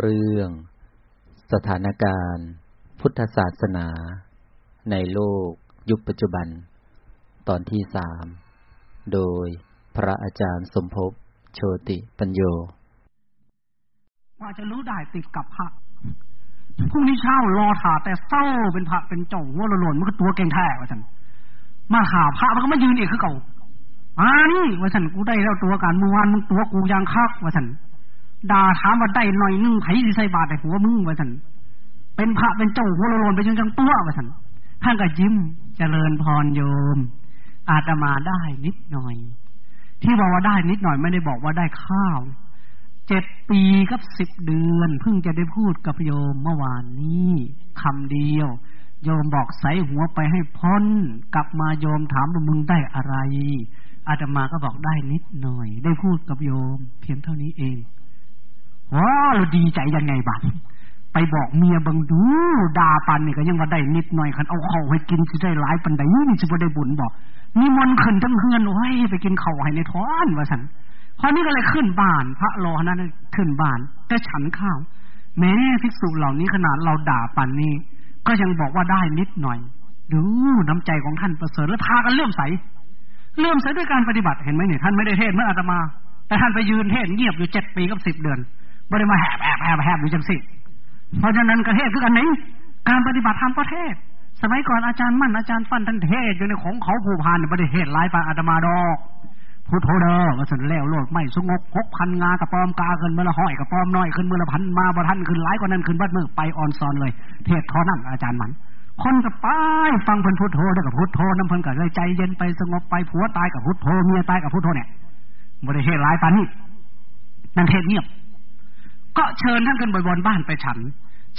เรื่อง สถานการณ์ พุทธศาสนา ในโลก ยุคปัจจุบัน ตอนที่สามโดยพระอาจารย์สมภพโชติปัญโยว่าจะรู้ได้ติดกับพระพรุ่งนี้เช้ารอถาแต่เศร้าเป็นพระเป็นเจ้าหัวหล่นมันก็ตัวเก่งแท้ว่าฉันมาหาพระมันก็มายืนเอกคือเก่าอ่านี่ว่าฉันกูได้แล้วตัวการเมื่อวานมึงตัวกูยังคักว่าฉัน ด่าถามว่าได้หน่อยนึงไผสิใส่บาตรให้หัวมึงว่าซั่นเป็นพระเป็นเจ้าหัวโลนไปจนจังตัวว่าซั่นท่านก็ยิ้มเจริญพรโยม อาตมาได้นิดหน่อย ที่บอกว่าได้นิดหน่อยไม่ได้บอกว่าได้ข้าวเจ็ดปีกับสิบเดือน เพิ่งจะได้พูดกับโยมเมื่อวานนี้คำเดียว โยมบอกใส่หัวไปให้พ้น กลับมาโยมถามว่ามึงได้อะไร อาตมาก็บอกได้นิดหน่อย ได้พูดกับโยม เพียงเท่านี้เอง ว้าเราดีใจยังไงบ้างไปบอกเมียบังดูด่าปันนี่ก็ยังว่าได้นิดหน่อยคันเอาเข้าให้กินสิได้หลายปันใดนี่สิบ่ได้บุญบอกนี่มนขึ้นทั้งเฮือนโอ้ยไปกินเข้าให้ในท้อนว่าฉันพอนี้ก็เลยขึ้นบ้าน พระโลหนั้นขึ้นบ้านแต่ฉันข้าว แม้ภิกษุเหล่านี้ขนาดเราด่าปันนี่ก็ยังบอกว่าได้นิดหน่อย ดูน้ำใจของท่านประเสริฐและพากันเลื่อมใสเลื่อมใสด้วยการปฏิบัติเห็นไหมเนี่ยท่านไม่ได้เทศเมื่ออาตมา แต่ท่านไปยืนเทศเงียบอยู่เจ็ดปีกับสิบเดือน ไม่ได้มาแหบแหบแหบแหบอยู่จังสิเพราะฉะนั้นประเทศคือกันไหนการปฏิบัติธรรมประเทศ สมัยก่อนอาจารย์มั่นอาจารย์ฟันท่านเทศอยู่ในของเขาผูพานประเทศหลายปาอาตมาดอกพุทโธเด้อมาสนแล้วโลดไม่สงบหกพันงากระปอมกาเกินเมื่อละห้อยกระปอมน้อยขึ้นเมื่อละพันมาบทันขึ้นหลายกว่านั้นขึ้นบัดมือไปออนซอนเลย เทศทอนั่นอาจารย์มันคนกับป้ายฟังเพิ่นพุทโธได้กับพุทโธน้ำเพิ่นกับเลยใจเย็นไปสงบไปผัวตายกับพุทโธเมียตายกับพุทโธเนี่ยบริเทศหลายปานนี้นั่นเทศเงียบ ก็เชิญท่านขึ้นบนบ้านไปฉัน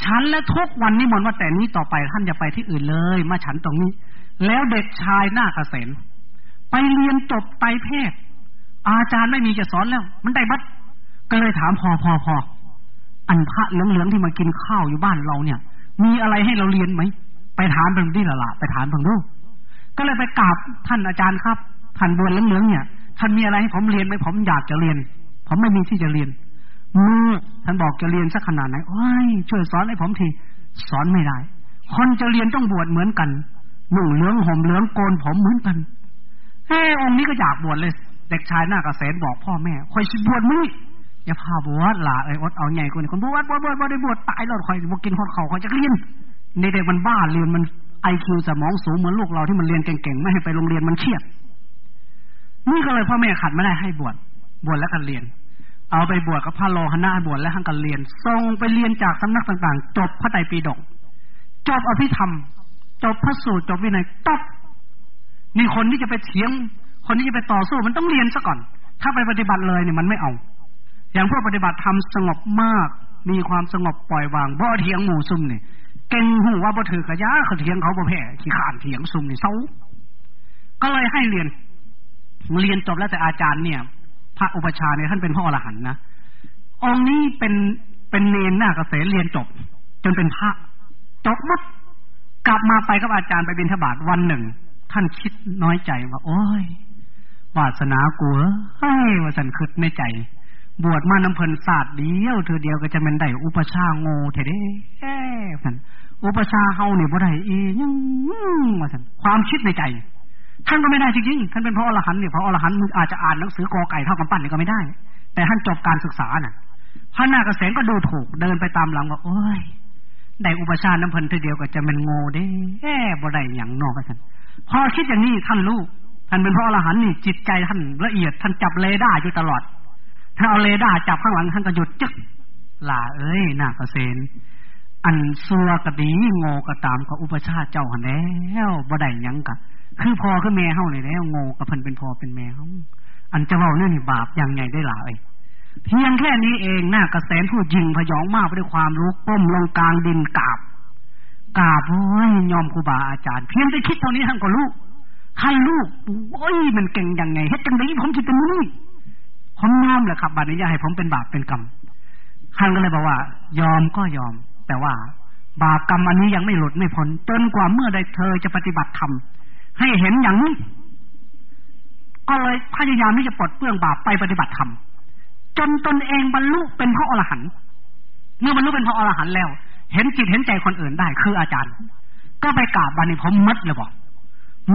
ฉันและทุกวันนี้มนว่าแต่นี้ต่อไปท่านอย่าไปที่อื่นเลย มาฉันตรงนี้ แล้วเด็กชายหน้าเกษมไปเรียนจบไตแพทย์ อาจารย์ไม่มีจะสอนแล้ว มันได้บัดก็เลยถามพอพอพออันพระเหลืองๆที่มากินข้าวอยู่บ้านเราเนี่ย มีอะไรให้เราเรียนไหมไปถามเพิ่งที่ละละไปถามเพิ่งดูก็เลยไปกราบท่านอาจารย์ครับท่านบวนเหลืองๆเนี่ยท่านมีอะไรให้ผมเรียนไหมผมอยากจะเรียน ผมไม่มีที่จะเรียน มือท่านบอกจะเรียนสักขนาดไหนโอ้ยช่วยสอนให้ผมทีสอนไม่ได้ คนจะเรียนต้องบวชเหมือนกันหนุ่งเหลืองห่มเหลืองโกนผมเหมือนกันเฮ้องค์นี้ก็อยากบวชเลย เด็กชายหน้ากระเสนบอกพ่อแม่คอยสิบวชมึงอย่าพาบวชล่ะไอ้อดเอาใหญ่กว่านี้คนบวชบวชบวชบวชได้บวชตายแล้วคอยบวกินคนเขาคอยจะเรียนในเด็กมันบ้าเรียนมันไอคิวสมองสูงเหมือนลูกเราที่มันเรียนเก่งๆไม่ให้ไปโรงเรียนมันเครียดนี่ก็เลยพ่อแม่ขัดไม่ได้ให้บวชบวชแล้วกันเรียน เอาไปบวชกับพระโลหณะบวชแล้วท่านก็เรียนส่งไปเรียนจากสำนักต่างๆ จบพระไตรปิฎกจบอภิธรรม จบพระสูตรจบวินัยตบนี่คนที่จะไปเถียง คนที่จะไปต่อสู้มันต้องเรียนซะก่อน ถ้าไปปฏิบัติเลยเนี่ยมันไม่เอา อย่างพวกปฏิบัติธรรมสงบมาก มีความสงบปล่อยวางบ่เถียงหมู่ซุ่มเนี่ยเก่งหูว่าบ่ถือกระยาเขาเถียงเขาบ่แพ้ขี้ขานเถียงซุ่มนี่เศร้าก็เลยให้เรียนเรียนจบแล้วแต่อาจารย์เนี่ย พระอุปชาเนี่ยท่านเป็นพ่ออรหันนะองค์นี้เป็นเป็นเนนหน้าเกษเรียนจบ จนเป็นพระจบมัดกลับมาไปกับอาจารย์ไปบิณฑบาตวันหนึ่ง ท่านคิดน้อยใจว่า โอ้ยวาสนากูเฮ้ยว่าสันคึดในใจ บวชมาน้ำเพลินศาสตร์เดียวเธอเดียวก็จะเป็นได้อุปชาโง่เทเด้แอ่สันอุปชาเฮาเนี่ยบ่ได้อียังว่าสันความคิดในใจ ท่านก็ไม่ได้จริงๆท่านเป็นพระอรหันต์เนี่ยพระอรหันต์มึงอาจจะอ่านหนังสือกอไก่เท่ากับปั้นนี่ก็ไม่ได้ แต่ท่านจบการศึกษาน่ะพระนาคเษนก็ดูถูกเดินไปตามหลังว่าโอ้ยได้อุปชาน้ำเพลินทีเดียวก็จะเป็นโง่ได้แอ่บ่ได้อย่างนอกกันพอคิดอย่างนี้ท่านรู้ท่านเป็นพระอรหันต์นี่จิตใจท่านละเอียดท่านจับเลด้าอยู่ตลอด ถ้าเอาเลด้าจับข้างหลังท่านก็หยุดจึ๊กล่าเอ้ยนาคเษนอันซัวกะดีโง่กะตามกับอุปชาเจ้าหันแล้วบ่ได้ยังกะ คือพอคือแม่เฮาเนี่ยแล้วโง่กับเพิ่นเป็นพอเป็นแม่เฮาอันจะเว้าเนี่ยนี่บาปย่างไงได้หลายเพียงแค่นี้เองหน้ากระแสนพูดยิงพยองมากไปด้วยความรู้ก้มลงกลางดินกราบกราบโอ้ยยอมครูบาอาจารย์เพียงแต่คิดเท่านี้ท่านก็รู้ท่านลูกโอ้ยมันเก่งยังไงเฮ็ดจังไดผมคิดเป็นนี่ผมยอมแหละครับบาดนี้อย่าให้ผมเป็นบาปเป็นกรรมท่านก็เลยบอกว่า ยอมก็ยอม แต่ว่า บาปกรรมอันนี้ยังไม่หลุดไม่พ้นจนกว่าเมื่อใดเธอจะปฏิบัติธรรม ให้เห็นอย่างนี้ก็เลยพยายามที่จะปลดเปลื้องบาปไปปฏิบัติธรรมจนตนเองบรรลุเป็นพระอรหันต์เมื่อบรรลุเป็นพระอรหันต์แล้ว เห็นจิตเห็นใจคนอื่นได้ คืออาจารย์ ก็ไปกราบบานีผมมัดเลยบอก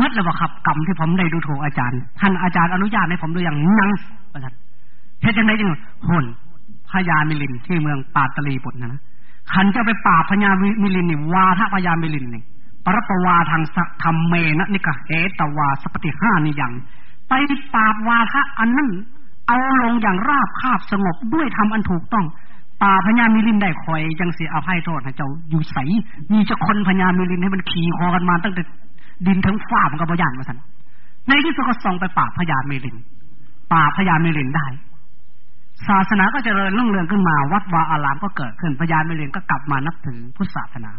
มัดเลยบอกครับกรรมที่ผมได้ดูถูกอาจารย์ ท่านอาจารย์อนุญาตให้ผมดูอย่างนั่งประทันเฮ็ดจังไดจังหนพญามิลินที่เมืองปาตลีปุตนนะขันจะไปปราบพญามิลินนี่วาทะพญามิลินนี่ ปรปวาทางธรรมเมนะนิกะเหตวาสปฏิห้านี่ยังไปปราบวาทะอันนั้นเอาลงอย่างราบคาบสงบด้วยทำอันถูกต้อง ป่าพญามิลินได้คอยจังเสียอภัยโทษให้เจ้าอยู่ใสมีจะคนพญามิลินให้มันขี่คอกันมาตั้งแต่ดินทั้งฟ้ามันก็บ่ย่านมาสันในที่สุดก็ส่งไปป่าพญามิลิน ป่าพญามิลินได้ ศาสนาก็จเจริญรุ่งเรืองขึ้นมา วัดวาอารามก็เกิดขึ้นพญามิลินก็กลับมานับถือพุทธศาสนา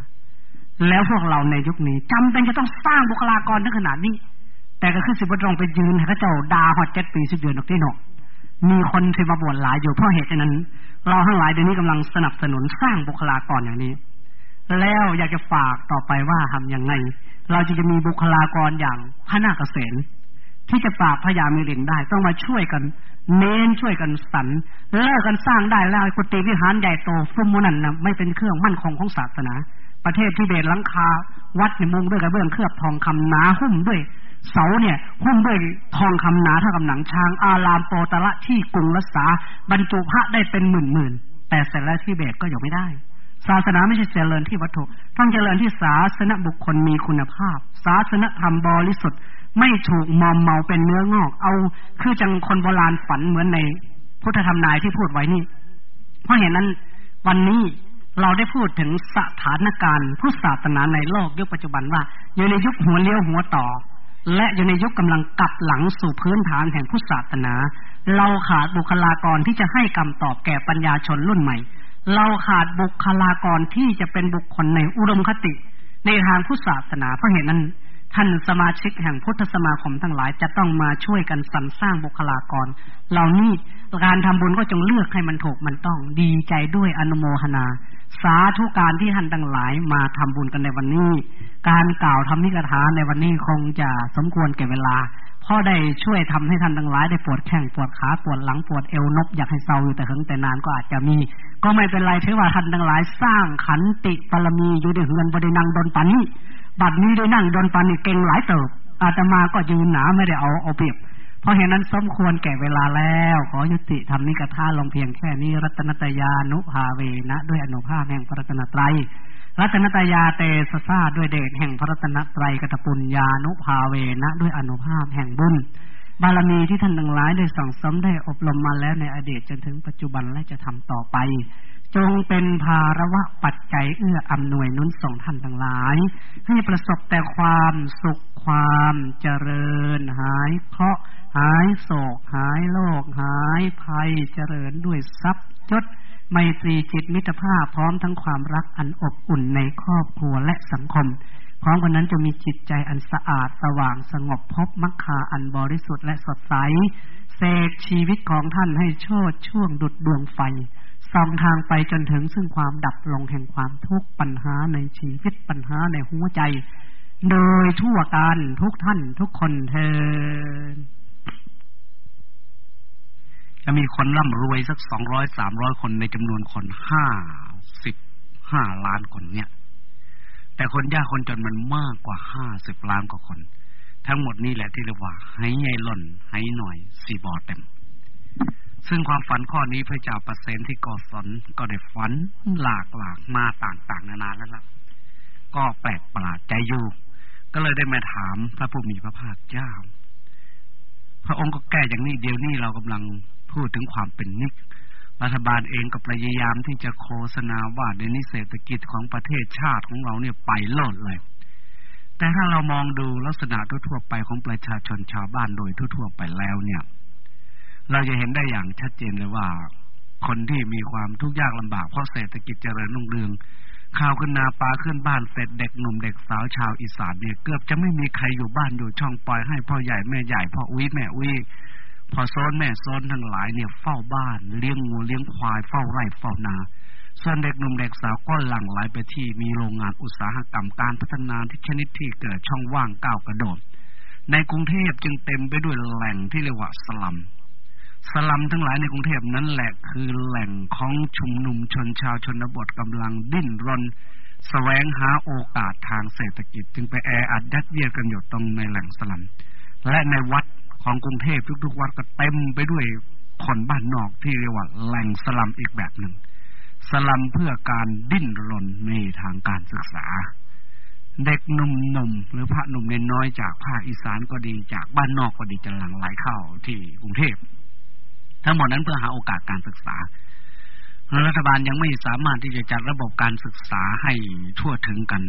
แล้วพวกเราในยุคนี้จำเป็นจะต้องสร้างบุคลากรถึงขนาดนี้ แต่ก็คือสิบตรงไปยืนให้เขาเจ้าดาหอดเจ็ดปีสิบเดือนนกที่หนกมีคนที่มาบวชหลายอยู่เพราะเหตุนั้น เราทั้งหลายเดี๋ยวนี้กำลังสนับสนุนสร้างบุคลากรอย่างนี้ แล้วอยากจะฝากต่อไปว่าทำอย่างไง เราจะจะมีบุคลากรอย่างพระนาคเษนที่จะปราบพญามิลินได้ ต้องมาช่วยกัน เน้นช่วยกันสรรเลิกกันสร้างได้แล้วกุฏิวิหารใหญ่โตฟุ่มมุนันนะไม่เป็นเครื่องมั่นคงของศาสนา ประเทศที่เบตลังคา วัดในมุงด้วยกระเบื้องเคลือบทองคำหนาหุ้มด้วยเสาเนี่ยหุ้มด้วยทองคำหนาเท่ากับหนังช้าง อารามโปตระที่กรุงรัษาบรรจุพระได้เป็นหมื่นหมื่นแต่เสร็จแล้วที่เบตก็อยังไม่ได้ ศาสนาไม่ใช่เจริญที่วัตถุต้องเจริญที่ศาสนบุคคลมีคุณภาพ ศาสนธรรมบริสุทธิ์ไม่ถูกมอมเมาเป็นเนื้องอก เอาคือจังคนโบราณฝันเหมือนในพุทธธรรมนายที่พูดไว้นี่ เพราะเห็นนั้นวันนี้ เราได้พูดถึงสถานการณ์พุทธศาสนาในโลกยุคปัจจุบันว่า อยู่ในยุคหัวเลี้ยวหัวต่อ และอยู่ในยุคกำลังกลับหลังสู่พื้นฐานแห่งพุทธศาสนา เราขาดบุคลากรที่จะให้คำตอบแก่ปัญญาชนรุ่นใหม่ เราขาดบุคลากรที่จะเป็นบุคคลในอุดมคติ ในทางพุทธศาสนาเพราะเหตุนั้นท่านสมาชิกแห่งพุทธสมาคมทั้งหลายจะต้องมาช่วยกันสรรสร้างบุคลากร เหล่านี้การทำบุญก็จงเลือกให้มันถูกมันต้องดีใจด้วยอนุโมทนา สาธุการที่ท่านทั้งหลายมาทำบุญกันในวันนี้ การกล่าวทำนิกถาในวันนี้คงจะสมควรแก่เวลาพ่อได้ช่วยทำให้ท่านทั้งหลายได้ปวดแข้งปวดขาปวดหลังปวดเอวนบอยากให้เศร้าอยู่แต่ถึงแต่นานก็อาจจะมี ก็ไม่เป็นไรถือว่าท่านทั้งหลายสร้างขันติปรมีอยู่ในเฮือนบรินังดนปันนี้บัดนี้ได้นั่งดนปันนี่เก่งหลายเติบอาตมาก็ยืนหนาไม่ได้เอาเอาเปรียบ เพราะเหตุนั้นสมควรแก่เวลาแล้ว ขอยุติทำนิกท่าลงเพียงแค่นี้ รัตนตยานุภาเวนะ ด้วยอนุภาพแห่งพระรัตนตรัย รัตนตยาเตสซาด้วยเดชแห่งพระรัตนตรัยกตปุญญานุภาเวนะ ด้วยอนุภาพแห่งบุญบารมีที่ท่านทั้งหลายได้สั่งสมได้อบรมมาแล้วในอดีตจนถึงปัจจุบันและจะทำต่อไป จงเป็นภาระวะปัจจัยเอื้ออำนวยนุนส่งท่านทั้งหลาย ให้ประสบแต่ความสุขความเจริญ หายเคราะห์หายโศก หายโรคหายภัยเจริญด้วยทรัพย์ยศไมตรีจิตมิตรภาพพร้อมทั้งความรักอันอบอุ่นในครอบครัวและสังคมพร้อมกันนั้นจะมีจิตใจอันสะอาดสว่างสงบพบมรรคาอันบริสุทธิ์และสดใสเสกชีวิตของท่านให้โชดช่วงดุดดวงไฟ ส่องทางไปจนถึงซึ่งความดับลงแห่งความทุกข์ปัญหาในชีวิตปัญหาในหัวใจ โดยทั่วการทุกท่านทุกคนเทอจะมีคนร่ำรวยสักสองร้อยสามร้อยคนในจำนวนคนห้าสิบห้าล้านคนเนี่ย แต่คนยากคนจนมันมากกว่าห้าสิบล้านกว่าคน ทั้งหมดนี่แหละที่เรียกว่าให้ใหญ่ล่นให้หน่อยสี่บอเต็ม ซึ่งความฝันข้อนี้พระเจ้าประเสนที่ก่อสนก็ได้ฝันหลากหลากมาต่างๆ นานาแล้วล่ะ ก็แปลกประหลาดใจอยู่ ก็เลยได้มาถามพระผู้มีพระภาคเจ้า พระองค์ก็แก้อย่างนี้เดียวนี้เรากำลังพูดถึงความเป็นนิกรัฐบาลเองก็พยายามที่จะโฆษณาว่าในนิเศรษฐกิจของประเทศชาติของเราเนี่ยไปโลดเลย แต่ถ้าเรามองดูลักษณะทั่วไปของประชาชนชาวบ้านโดยทั่วไปแล้วเนี่ย เราจะเห็นได้อย่างชัดเจนเลยว่า คนที่มีความทุกข์ยากลำบากเพราะเศรษฐกิจเจริญรุ่งเรืองข่าวขึ้นนาปลาขึ้นบ้านเสร็จเด็กหนุ่มเด็กสาวชาวอีสานเนี่ยเกือบจะไม่มีใครอยู่บ้านอยู่ช่องปล่อยให้พ่อใหญ่แม่ใหญ่พ่ออุ้ยแม่อุ้ยพอโซนแม่โซนทั้งหลายเนี่ยเฝ้าบ้าน เลี้ยงงูเลี้ยงควายเฝ้าไร่เฝ้านา ส่วนเด็กหนุ่มเด็กสาวก็หลั่งไหลไปที่มีโรงงานอุตสาหกรรมการพัฒนาที่ชนิดที่เกิดช่องว่างก้าวกระโดดในกรุงเทพจึงเต็มไปด้วยแหล่งที่เรียกว่าสลัม สลัมทั้งหลายในกรุงเทพนั้นแหละคือแหล่งของชุมนุมชนชาวชนบทกำลังดิ้นรนแสวงหาโอกาสทางเศรษฐกิจ จึงไปแออัดยัดเยียดกันอยู่ตรงในแหล่งสลัม และในวัดของกรุงเทพทุกๆวัดก็เต็มไปด้วยคนบ้านนอกที่เรียกว่าแหล่งสลัมอีกแบบหนึ่งสลัมเพื่อการดิ้นรนในทางการศึกษา เด็กหนุ่มๆหรือพระหนุ่มเน้นน้อยจากภาคอีสานก็ดีจากบ้านนอกก็ดีจะหลั่งไหลเข้าที่กรุงเทพ ทั้งหมดนั้นเพื่อหาโอกาสการศึกษา รัฐบาลยังไม่สามารถที่จะจัดระบบการศึกษาให้ทั่วถึงกัน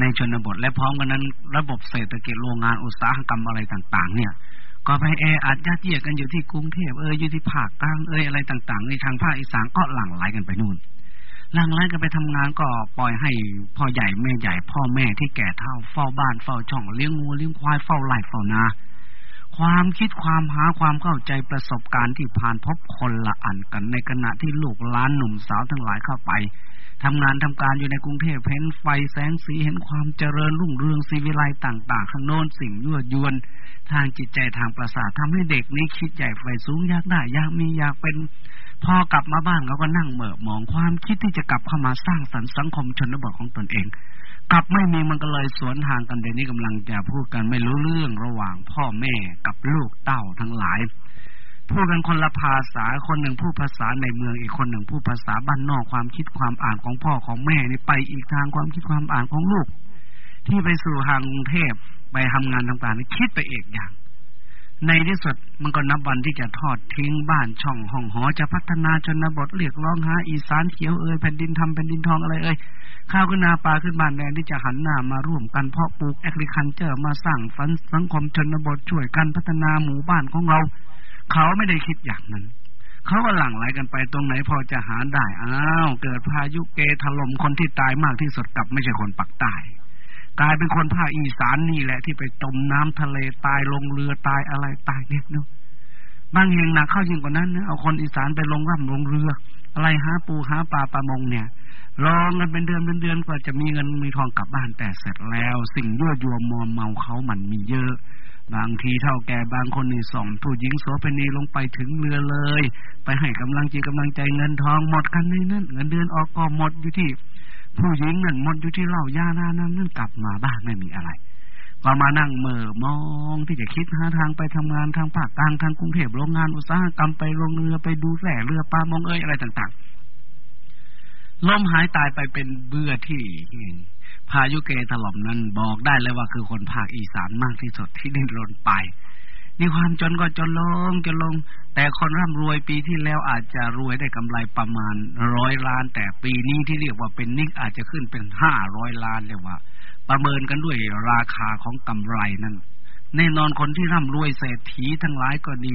ในชนบทและพร้อมกันนั้น ระบบเศรษฐกิจโรงงานอุตสาหกรรมอะไรต่าง ๆ เนี่ย ก็ไปแออัดยัดเยียดกันอยู่ที่กรุงเทพเอออยู่ที่ภาคกลางเอออะไรต่างๆ ในทางภาคอีสานก็หลั่งไหลกันไปนู่นหลั่งไหลกันไปทำงานก็ปล่อยให้พ่อใหญ่แม่ใหญ่พ่อแม่ที่แก่เฒ่าเฝ้าบ้านเฝ้าช่องเลี้ยงงูเลี้ยงควายเฝ้าไร่เฝ้านา ความคิดความหาความเข้าใจประสบการณ์ที่ผ่านพบคนละอันกันในขณะที่ลูกล้านหนุ่มสาวทั้งหลายเข้าไปทำงานทำการอยู่ในกรุงเทพเห็นไฟแสงสีเห็นความเจริญรุ่งเรืองสีวิไลต่างๆข้างโน้นสิ่งยั่วยวน ทางจิตใจทางประสาททำให้เด็กนี้คิดใหญ่ไฟสูงอยากได้อยากมีอยากเป็นพอกลับมาบ้านเขาก็นั่งเหม่อมองความคิดที่จะกลับเข้ามาสร้างสรรค์สังคมชนบทของตนเอง กลับไม่มีมันก็เลยสวนทางกันเดี๋ยวนี้กำลังจะพูดกันไม่รู้เรื่องระหว่างพ่อแม่กับลูกเต้าทั้งหลายพูดกันคนละภาษาคนหนึ่งพูดภาษาในเมืองอีกคนหนึ่งพูดภาษาบ้านนอกความคิดความอ่านของพ่อของแม่นี่ไปอีกทางความคิดความอ่านของลูก ที่ไปสู่ทางกรุงเทพไปทำงานต่างๆคิดไปเอกอย่าง ในที่สุดมันก็นับวันที่จะทอดทิ้งบ้านช่องห้องหอจะพัฒนาชนบทเรียกร้องหาอีสานเขียวเอ่ยแผ่นดินทำแผ่นดินทองอะไรเอ่ย ข้าวขึ้นนาปลาขึ้นบ้านแดนที่จะหันหน้ามาร่วมกันเพาะปลูกแอคริคันเจอร์มาสร้างฝันสังคมชนบทช่วยกันพัฒนาหมู่บ้านของเรา เขาไม่ได้คิดอย่างนั้น เขาก็หลั่งไหลกันไปตรงไหนพอจะหาได้อ้าวเกิดพายุเกถล่มคนที่ตายมากที่สุดกับไม่ใช่คนปักใต้กลายเป็นคนภาคอีสานนี่แหละที่ไปจมน้ำทะเลตายลงเรือตายอะไรตายเนี่ยเนาะบางแห่งหนักเข้ายิ่งกว่านั้นนะเอาคนอีสานไปลงร่ำลงเรือ อะไรหาปูหาปลาปลามงเนี่ย รอเงินเป็นเดือนเป็นเดือนกว่าจะมีเงินมีทองกลับบ้านแต่เสร็จแล้ว สิ่งยั่วยวมมอมเมาเขามันมีเยอะ บางทีเท่าแก่บางคนนี่ส่องผู้หญิงโสเภณีลงไปถึงเรือเลย ไปให้กำลังใจกำลังใจเงินทองหมดกันในนั้นเงินเดือนออกก็หมดอยู่ที่ ผู้หญิงนั่นหมดอยู่ที่เหล้ายานานั้นนั่นกลับมาบ้านไม่มีอะไรก็มานั่งเมื่อมองที่จะคิดหาทางไปทำงานทางภาคกลางทางกรุงเทพโรงงานอุตสาหกรรมไปลงเรือไปดูแร่เรือปลามองเอ้ยอะไรต่างๆ ล้มหายตายไปเป็นเบื่อที่พายุเกถล่มนั้นบอกได้เลยว่าคือคนภาคอีสานมากที่สุดที่ดิ้นรนไปนี่ความจนก็จนลงจนลง แต่คนร่ำรวยปีที่แล้วอาจจะรวยได้กำไรประมาณร้อยล้าน แต่ปีนี้ที่เรียกว่าเป็นนิกอาจจะขึ้นเป็นห้าร้อยล้านเลยว่า ประเมินกันด้วยราคาของกำไรนั้นแน่นอนคนที่ร่ำรวยเศรษฐีทั้งหลายก็ดี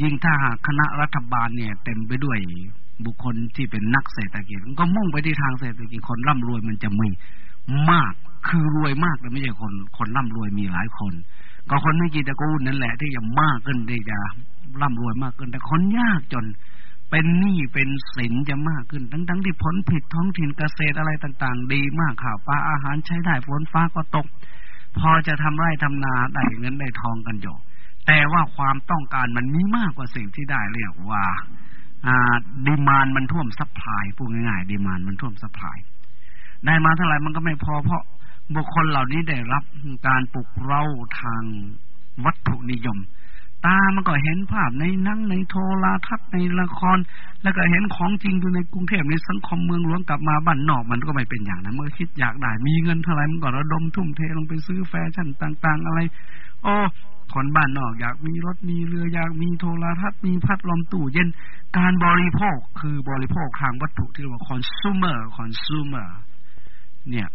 ยิ่งถ้าหากคณะรัฐบาลเนี่ย เต็มไปด้วย บุคคลที่เป็นนักเศรษฐกิจก็มุ่งไปที่ทางเศรษฐกิจคนร่ำรวยมันจะมีมาก คือรวยมากแต่ไม่ใช่คนคนร่ำรวยมีหลายคน ก็คนไม่กี่ตระกูลนั่นแหละ ที่จะมากขึ้นที่จะร่ำรวยมากขึ้น แต่คนยากจนเป็นหนี้เป็นสินจะมากขึ้น ทั้งทั้งที่ผลผลิตท้องถิ่นเกษตรอะไรต่าง ๆ ดีมากข้าวปลาอาหารใช้ได้ฝนฟ้าก็ตก พอจะทำไร่ทำนาได้เงินได้ทองกันอยู่แต่ว่าความต้องการมันมีมากกว่าสิ่งที่ได้เรียกว่า demand มันท่วม supply พูดง่ายๆ demand มันท่วม supplyได้มาเท่าไหร่มันก็ไม่พอเพราะบุคคลเหล่านี้ได้รับการปลุกเร้าทางวัตถุนิยม ตามันก็เห็นภาพในนั่งในโทรทัศน์ในละคร แล้วก็เห็นของจริงอยู่ในกรุงเทพในสังคมเมืองหลวงกลับมาบ้านนอกมันก็ไม่เป็นอย่างนั้นเมื่อคิดอยากได้ มีเงินเท่าไหร่มันก็ระดมทุ่มเทลงไปซื้อแฟชั่นต่าง ๆ อะไรโอ้ คนบ้านนอกอยากมีรถมีเรืออยากมีโทรทัศน์มีพัดลมตู้เย็นการบริโภคคือบริโภคทางวัตถุที่เรียกว่า consumer consumer เนี่ย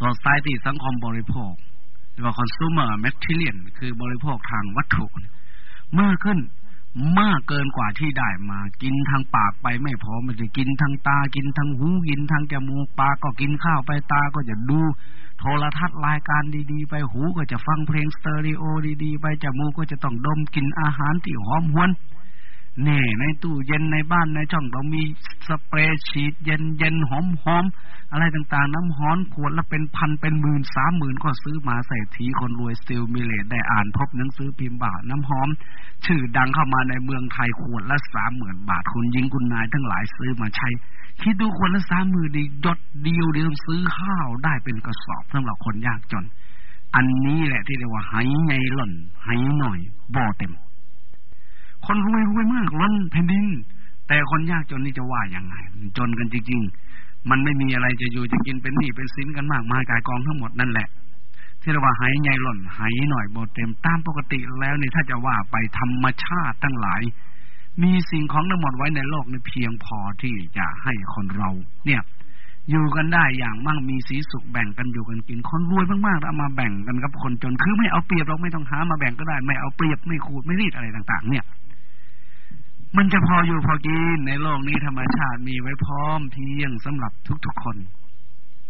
society สังคมบริโภคเรียกว่า consumer material คือบริโภคทางวัตถุมากขึ้นมากเกินกว่าที่ได้มา กินทางปากไปไม่พอมันจะกินทางตา กินทางหู กินทางจมูกปากก็กินข้าวไปตาก็จะดู โทรทัศน์รายการดีๆ ไปหูก็จะฟังเพลงสเตอริโอดีๆ ไปจมูกก็จะต้องดมกินอาหารที่หอมหวน น่ในตู้เย็นในบ้านในช่องต้องมีสเปรย์ฉีดเย็นเย็นหอมหอมอะไรต่างๆ น้ำหอนขวดละเป็นพันเป็นหมื่นสามหมื่นก็ซื้อมาใส่ทีคนรวยสติลมิเลตได้อ่านพบหนังสือพิมพ์บาทน้ำหอม ชื่อดังเข้ามาในเมืองไทยขวดละสามหมื่นบาทคุณยิงคุณนายทั้งหลายซื้อมาใช้ คิดดูคนละสามหมื่นดียดเดียวเดียวซื้อข้าวได้เป็นกระสอบสำหรับคนยากจน อันนี้แหละที่เรียกว่าหายไงหล่นหายหน่อยบ่อเต็ม คนรวยรวยมากล้นแผ่นดิน แต่คนยากจนนี่จะว่าอย่างไง จนกันจริง ๆ มันไม่มีอะไรจะอยู่จะกินเป็นหนี้เป็นสินกันมากมายกายกองทั้งหมดนั่นแหละที่เราว่าหายใหญ่หล่นหายหน่อยโบเต็มตามปกติแล้วนี่ถ้าจะว่าไปธรรมชาติตั้งหลาย มีสิ่งของทั้งหมดไว้ในโลกนี่เพียงพอที่จะให้คนเรา เนี่ย อยู่กันได้อย่างมั่งมีสีสุขแบ่งกันอยู่กันกินคนรวยมากๆเอามาแบ่งกันกับคนจนคือไม่เอาเปรียบเราไม่ต้องหามาแบ่งก็ได้ ไม่เอาเปรียบไม่ขูดไม่รีดอะไรต่าง ๆ เนี่ย มันจะพออยู่พอกินในโลกนี้ธรรมชาติมีไว้พร้อมเพียงสำหรับทุกๆคน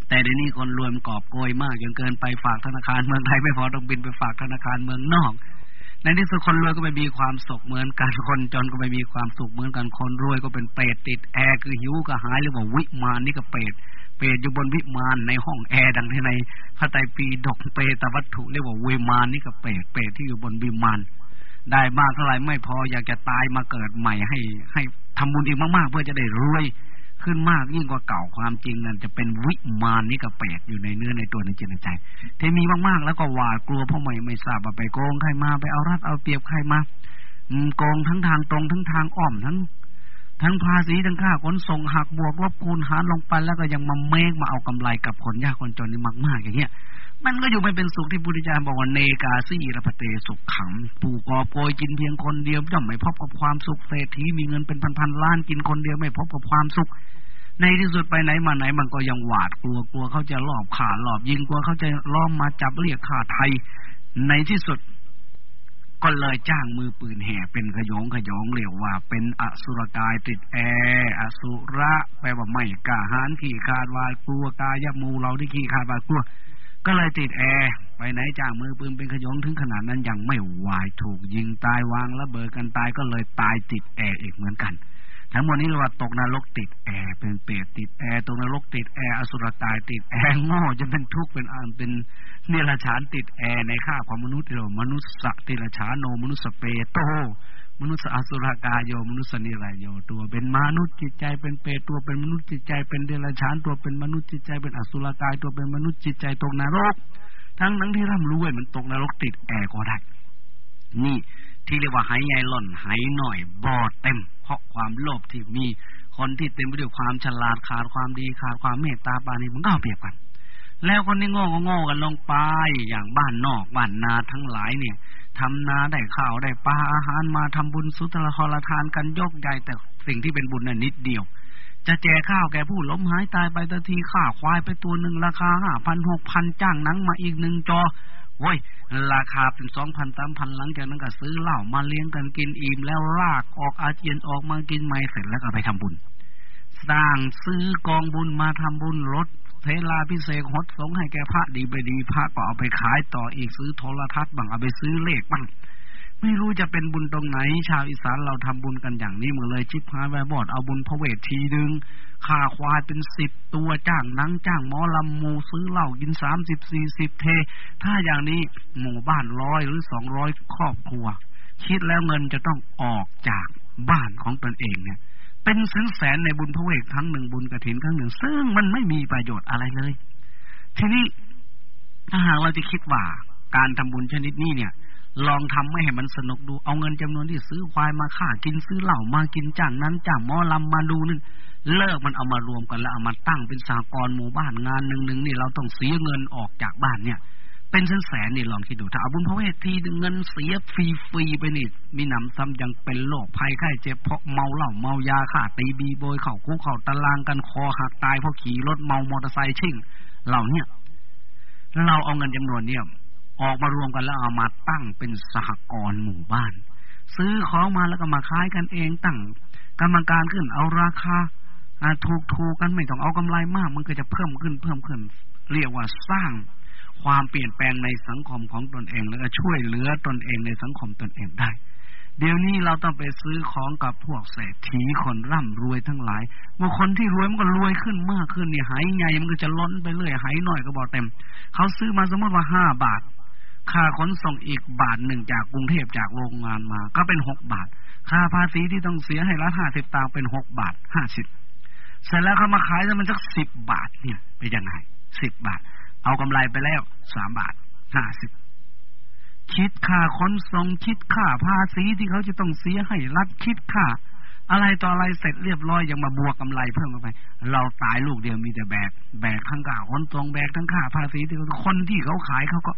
แต่ในนี้คนรวยมกอบโกยมากจนเกินไปฝากธนาคารเมืองไทยไม่พอต้องบินไปฝากธนาคารเมืองนอกในที่สุดคนรวยก็ไม่มีความสุขเหมือนกันคนจนก็ไม่มีความสุขเหมือนกันคนรวยก็เป็นเปรตติดแอร์คือหิวก็หายหรือว่าวิมานนี่ก็เปรตเปรตอยู่บนวิมานในห้องแอร์ดังที่ในพระไตรปิฎกเปรตวัตถุเรียกว่าเวมานนี่ก็เปรตเปรตที่อยู่บนวิมาน ได้มากเท่าไหร่ไม่พออยากจะตายมาเกิดใหม่ให้ ให้ทำบุญอีกมากๆ เพื่อจะได้รวยขึ้นมากยิ่งกว่าเก่าความจริงนั่นจะเป็นวิมานนี่ก็เปรตอยู่ในเนื้อในตัวในจิตในใจที่มีมากๆ แล้วก็หวาดกลัวเพราะไม่ไม่ทราบว่าไปโกงใครมาไปเอารัดเอาเปรียบใครมาโกงทั้งทางตรงทั้งทางอ้อมทั้งทั้งภาษีทั้งค่าขนส่งหักบวกลบคูณหารลงไปแล้วก็ยังมาเมกมาเอากำไรกับคนยากคนจนนี่มาก ๆ อย่างเงี้ย มันก็อยู่ไม่เป็นสุขที่พุทธเจ้าบอกว่าเนกาสีระพเตสุขขังผู้กอบโกยกินเพียงคนเดียวย่อมไม่พบกับความสุขเศรษฐีมีเงินเป็นพันๆล้านกินคนเดียวไม่พบกับความสุข ในที่สุดไปไหนมาไหนมันก็ยังหวาดกลัวกลัวเขาจะลอบขาหลอบยิงกลัวเขาจะล้อมมาจับเรียกข่าไทย ในที่สุดก็เลยจ้างมือปืนแห่เป็นขยงขยงเรียกว่า เป็นอสุรกายติดแอร์อสุระแปลว่าไม่กล้าหาญขี้ขลาดหวาดกลัวกายหมู่เหล่าที่ขี้ขลาดหวาดกลัว ก็เลยติดแอร์ไปไหนจ้างมือปืนเป็นขยงถึงขนาดนั้นยังไม่วายถูกยิงตายวางระเบิดกันตายก็เลยตายติดแอร์อีกเหมือนกัน ทั้งหมดนี้เรียกว่าตกนรกติดแอร์เป็นเปรตติดแอร์ตกนรกติดแอร์อสุรกายติดแอร์ง้อจะเป็นทุกข์เป็นอันเป็นเนรชานติดแอร์ในข้าของมนุษย์เรามนุษย์สติรชานโนมนุษย์สเปโต มนุษย์อสุรกายโยมนุษย์นิรายโยตัวเป็นมนุษย์จิตใจเป็นเปรตตัวเป็นมนุษย์จิตใจเป็นเดรัจฉานตัวเป็นมนุษย์จิตใจเป็นอสุรกายตัวเป็นมนุษย์จิตใจตกนรก ทั้งนั้นที่ร่ำรวยมันตกนรกติดแอร์ก็ได้นี่ที่เรียกว่าหายใหญ่หล่อนหายหน่อยบอดเต็ม เพราะความโลภที่มีคนที่เต็มไปด้วยความฉลาดขาดความดีขาดความเมตตาปานีมันก็เปรียบกัน แล้วคนที่โง่ก็โง่กันลงไปอย่างบ้านนอกบ้านนาทั้งหลายเนี่ย ทำนาได้ข้าวได้ปลาอาหารมาทำบุญสุตละครทานกันยกใหญ่แต่สิ่งที่เป็นบุญน่ะนิดเดียว จะแจกข้าวแกผู้ล้มหายตายไปตทีข้าควายไปตัวหนึ่งราคาห้าพันหกพันจ้างนังมาอีกหนึ่งจอโว้ยราคาเป็นสองพันสามพันหลังจากนั้นก็ซื้อเหล้ามาเลี้ยงกันกินอิ่มแล้วรากออกอาเจียนออกมากินไม่เสร็จแล้วก็ไปทำบุญ สร้างซื้อกองบุญมาทำบุญรถ เทลาพิเศษฮดสงให้แกพระดีไปดีพระก็เอาไปขายต่ออีกซื้อโทรทัศน์บ้างเอาไปซื้อเลขบ้างไม่รู้จะเป็นบุญตรงไหน ชาวอีสานเราทำบุญกันอย่างนี้มือเลยชิบหายไปบอดเอาบุญพระเวททีดึงข่าควายเป็นสิบตัวจ้างนังจ้างหมอลำมูซื้อเหล้ากินสามสิบสี่สิบเท ถ้าอย่างนี้หมู่บ้านร้อยหรือสองร้อยครอบครัว คิดแล้วเงินจะต้องออกจากบ้านของตนเองเนี่ย เป็นแสนแสนในบุญพระเวทครั้งหนึ่งบุญกระถินครั้งหนึ่ง ซึ่งมันไม่มีประโยชน์อะไรเลย ทีนี้ถ้าหากเราจะคิดว่า การทำบุญชนิดนี้เนี่ย ลองทำไม่ให้มันสนุกดู เอาเงินจำนวนที่ซื้อควายมาฆ่ากินซื้อเหล้ามากินจ้างนั้นจ้างมอลำมาดูนั่นเลิกมันเอามารวมกันแล้วเอามาตั้งเป็นสากรหมู่บ้านงานหนึ่งหนึ่งนี่เราต้องเสียเงินออกจากบ้านเนี่ย เป็นแสนแสนนี่ลองคิดดู ถ้าเอาบุญพระเวททีเงินเสียฟรีฟรีไปนี่ มีหนำซ้ำยังเป็นโรคภัยไข้เจ็บเพราะเมาเหล้าเมายาฆ่าตีบีโบยเข่าคุกเข่าตารางกันคอหักตายเพราะขี่รถเมามอเตอร์ไซค์ชิ่งเหล่าเนี้ยเราเอาเงินจำนวนเนี่ยออกมารวมกันแล้วเอามาตั้งเป็นสหกรณ์หมู่บ้าน ซื้อของมาแล้วก็มาขายกันเองตั้งกรรมการขึ้นเอาราคาถูกถูกกันไม่ต้องเอากำไรมาก มันก็จะเพิ่มขึ้นเพิ่มขึ้น เรียกว่าสร้าง ความเปลี่ยนแปลงในสังคมของตนเอง แล้วก็ช่วยเหลือตนเองในสังคมตนเองได้ เดี๋ยวนี้เราต้องไปซื้อของกับพวกเศรษฐีคนร่ำรวยทั้งหลายเมื่อคนที่รวยมันก็รวยขึ้นมากขึ้นเนี่ยหายไงมันก็จะล้นไปเรื่อยหายหน่อยก็บอกเต็ม เขาซื้อมาสมมติว่าห้าบาท ค่าขนส่งอีกบาทหนึ่งจากกรุงเทพจากโรงงานมา ก็เป็นหกบาท ค่าภาษีที่ต้องเสียให้รัฐห้าสิบตังเป็นหกบาทห้าสิบเสร็จแล้วเขามาขายแล้วมันสักสิบบาทเนี่ยเป็นยังไงสิบบาท เอากำไรไปแล้วสามบาทห้าสิบคิดค่าขนส่งคิดค่าภาษีที่เขาจะต้องเสียให้รัฐคิดค่า อะไรต่ออะไรเสร็จเรียบร้อยยังมาบวกกาไรเพิ่มเข้าไป เราตายลูกเดียวมีแต่แบก แบกทั้งค่าขนส่งแบกทั้งค่าภาษีที่คนที่เขาขายเขาก็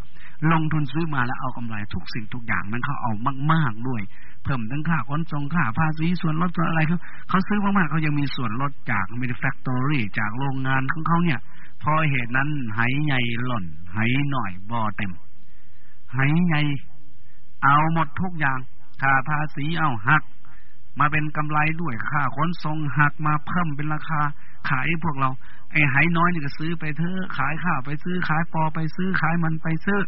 ลงทุนซื้อมาแล้วเอากำไรทุกสิ่งทุกอย่างมันเขาเอามาก ๆด้วย เพิ่มทั้งค่าขนส่งค่าภาษีส่วนลดส่วนอะไรเขาเขาซื้อมากๆเขายังมีส่วนลดจากมินิแฟคทอรี่จากโรงงานของเขาเนี่ย พอเหตุนั้นหายใหญ่หล่นหายหน่อยบ่อเต็มหายใหญ่เอาหมดทุกอย่างค่าภาษีเอาหัก มาเป็นกำไรด้วยค่าขนส่งหักมาเพิ่มเป็นราคา ขายพวกเรา ไอ้หายน้อยนี่ก็ซื้อไปเถอะขายข้าวไปซื้อขายปอไปซื้อขายมันไปซื้อ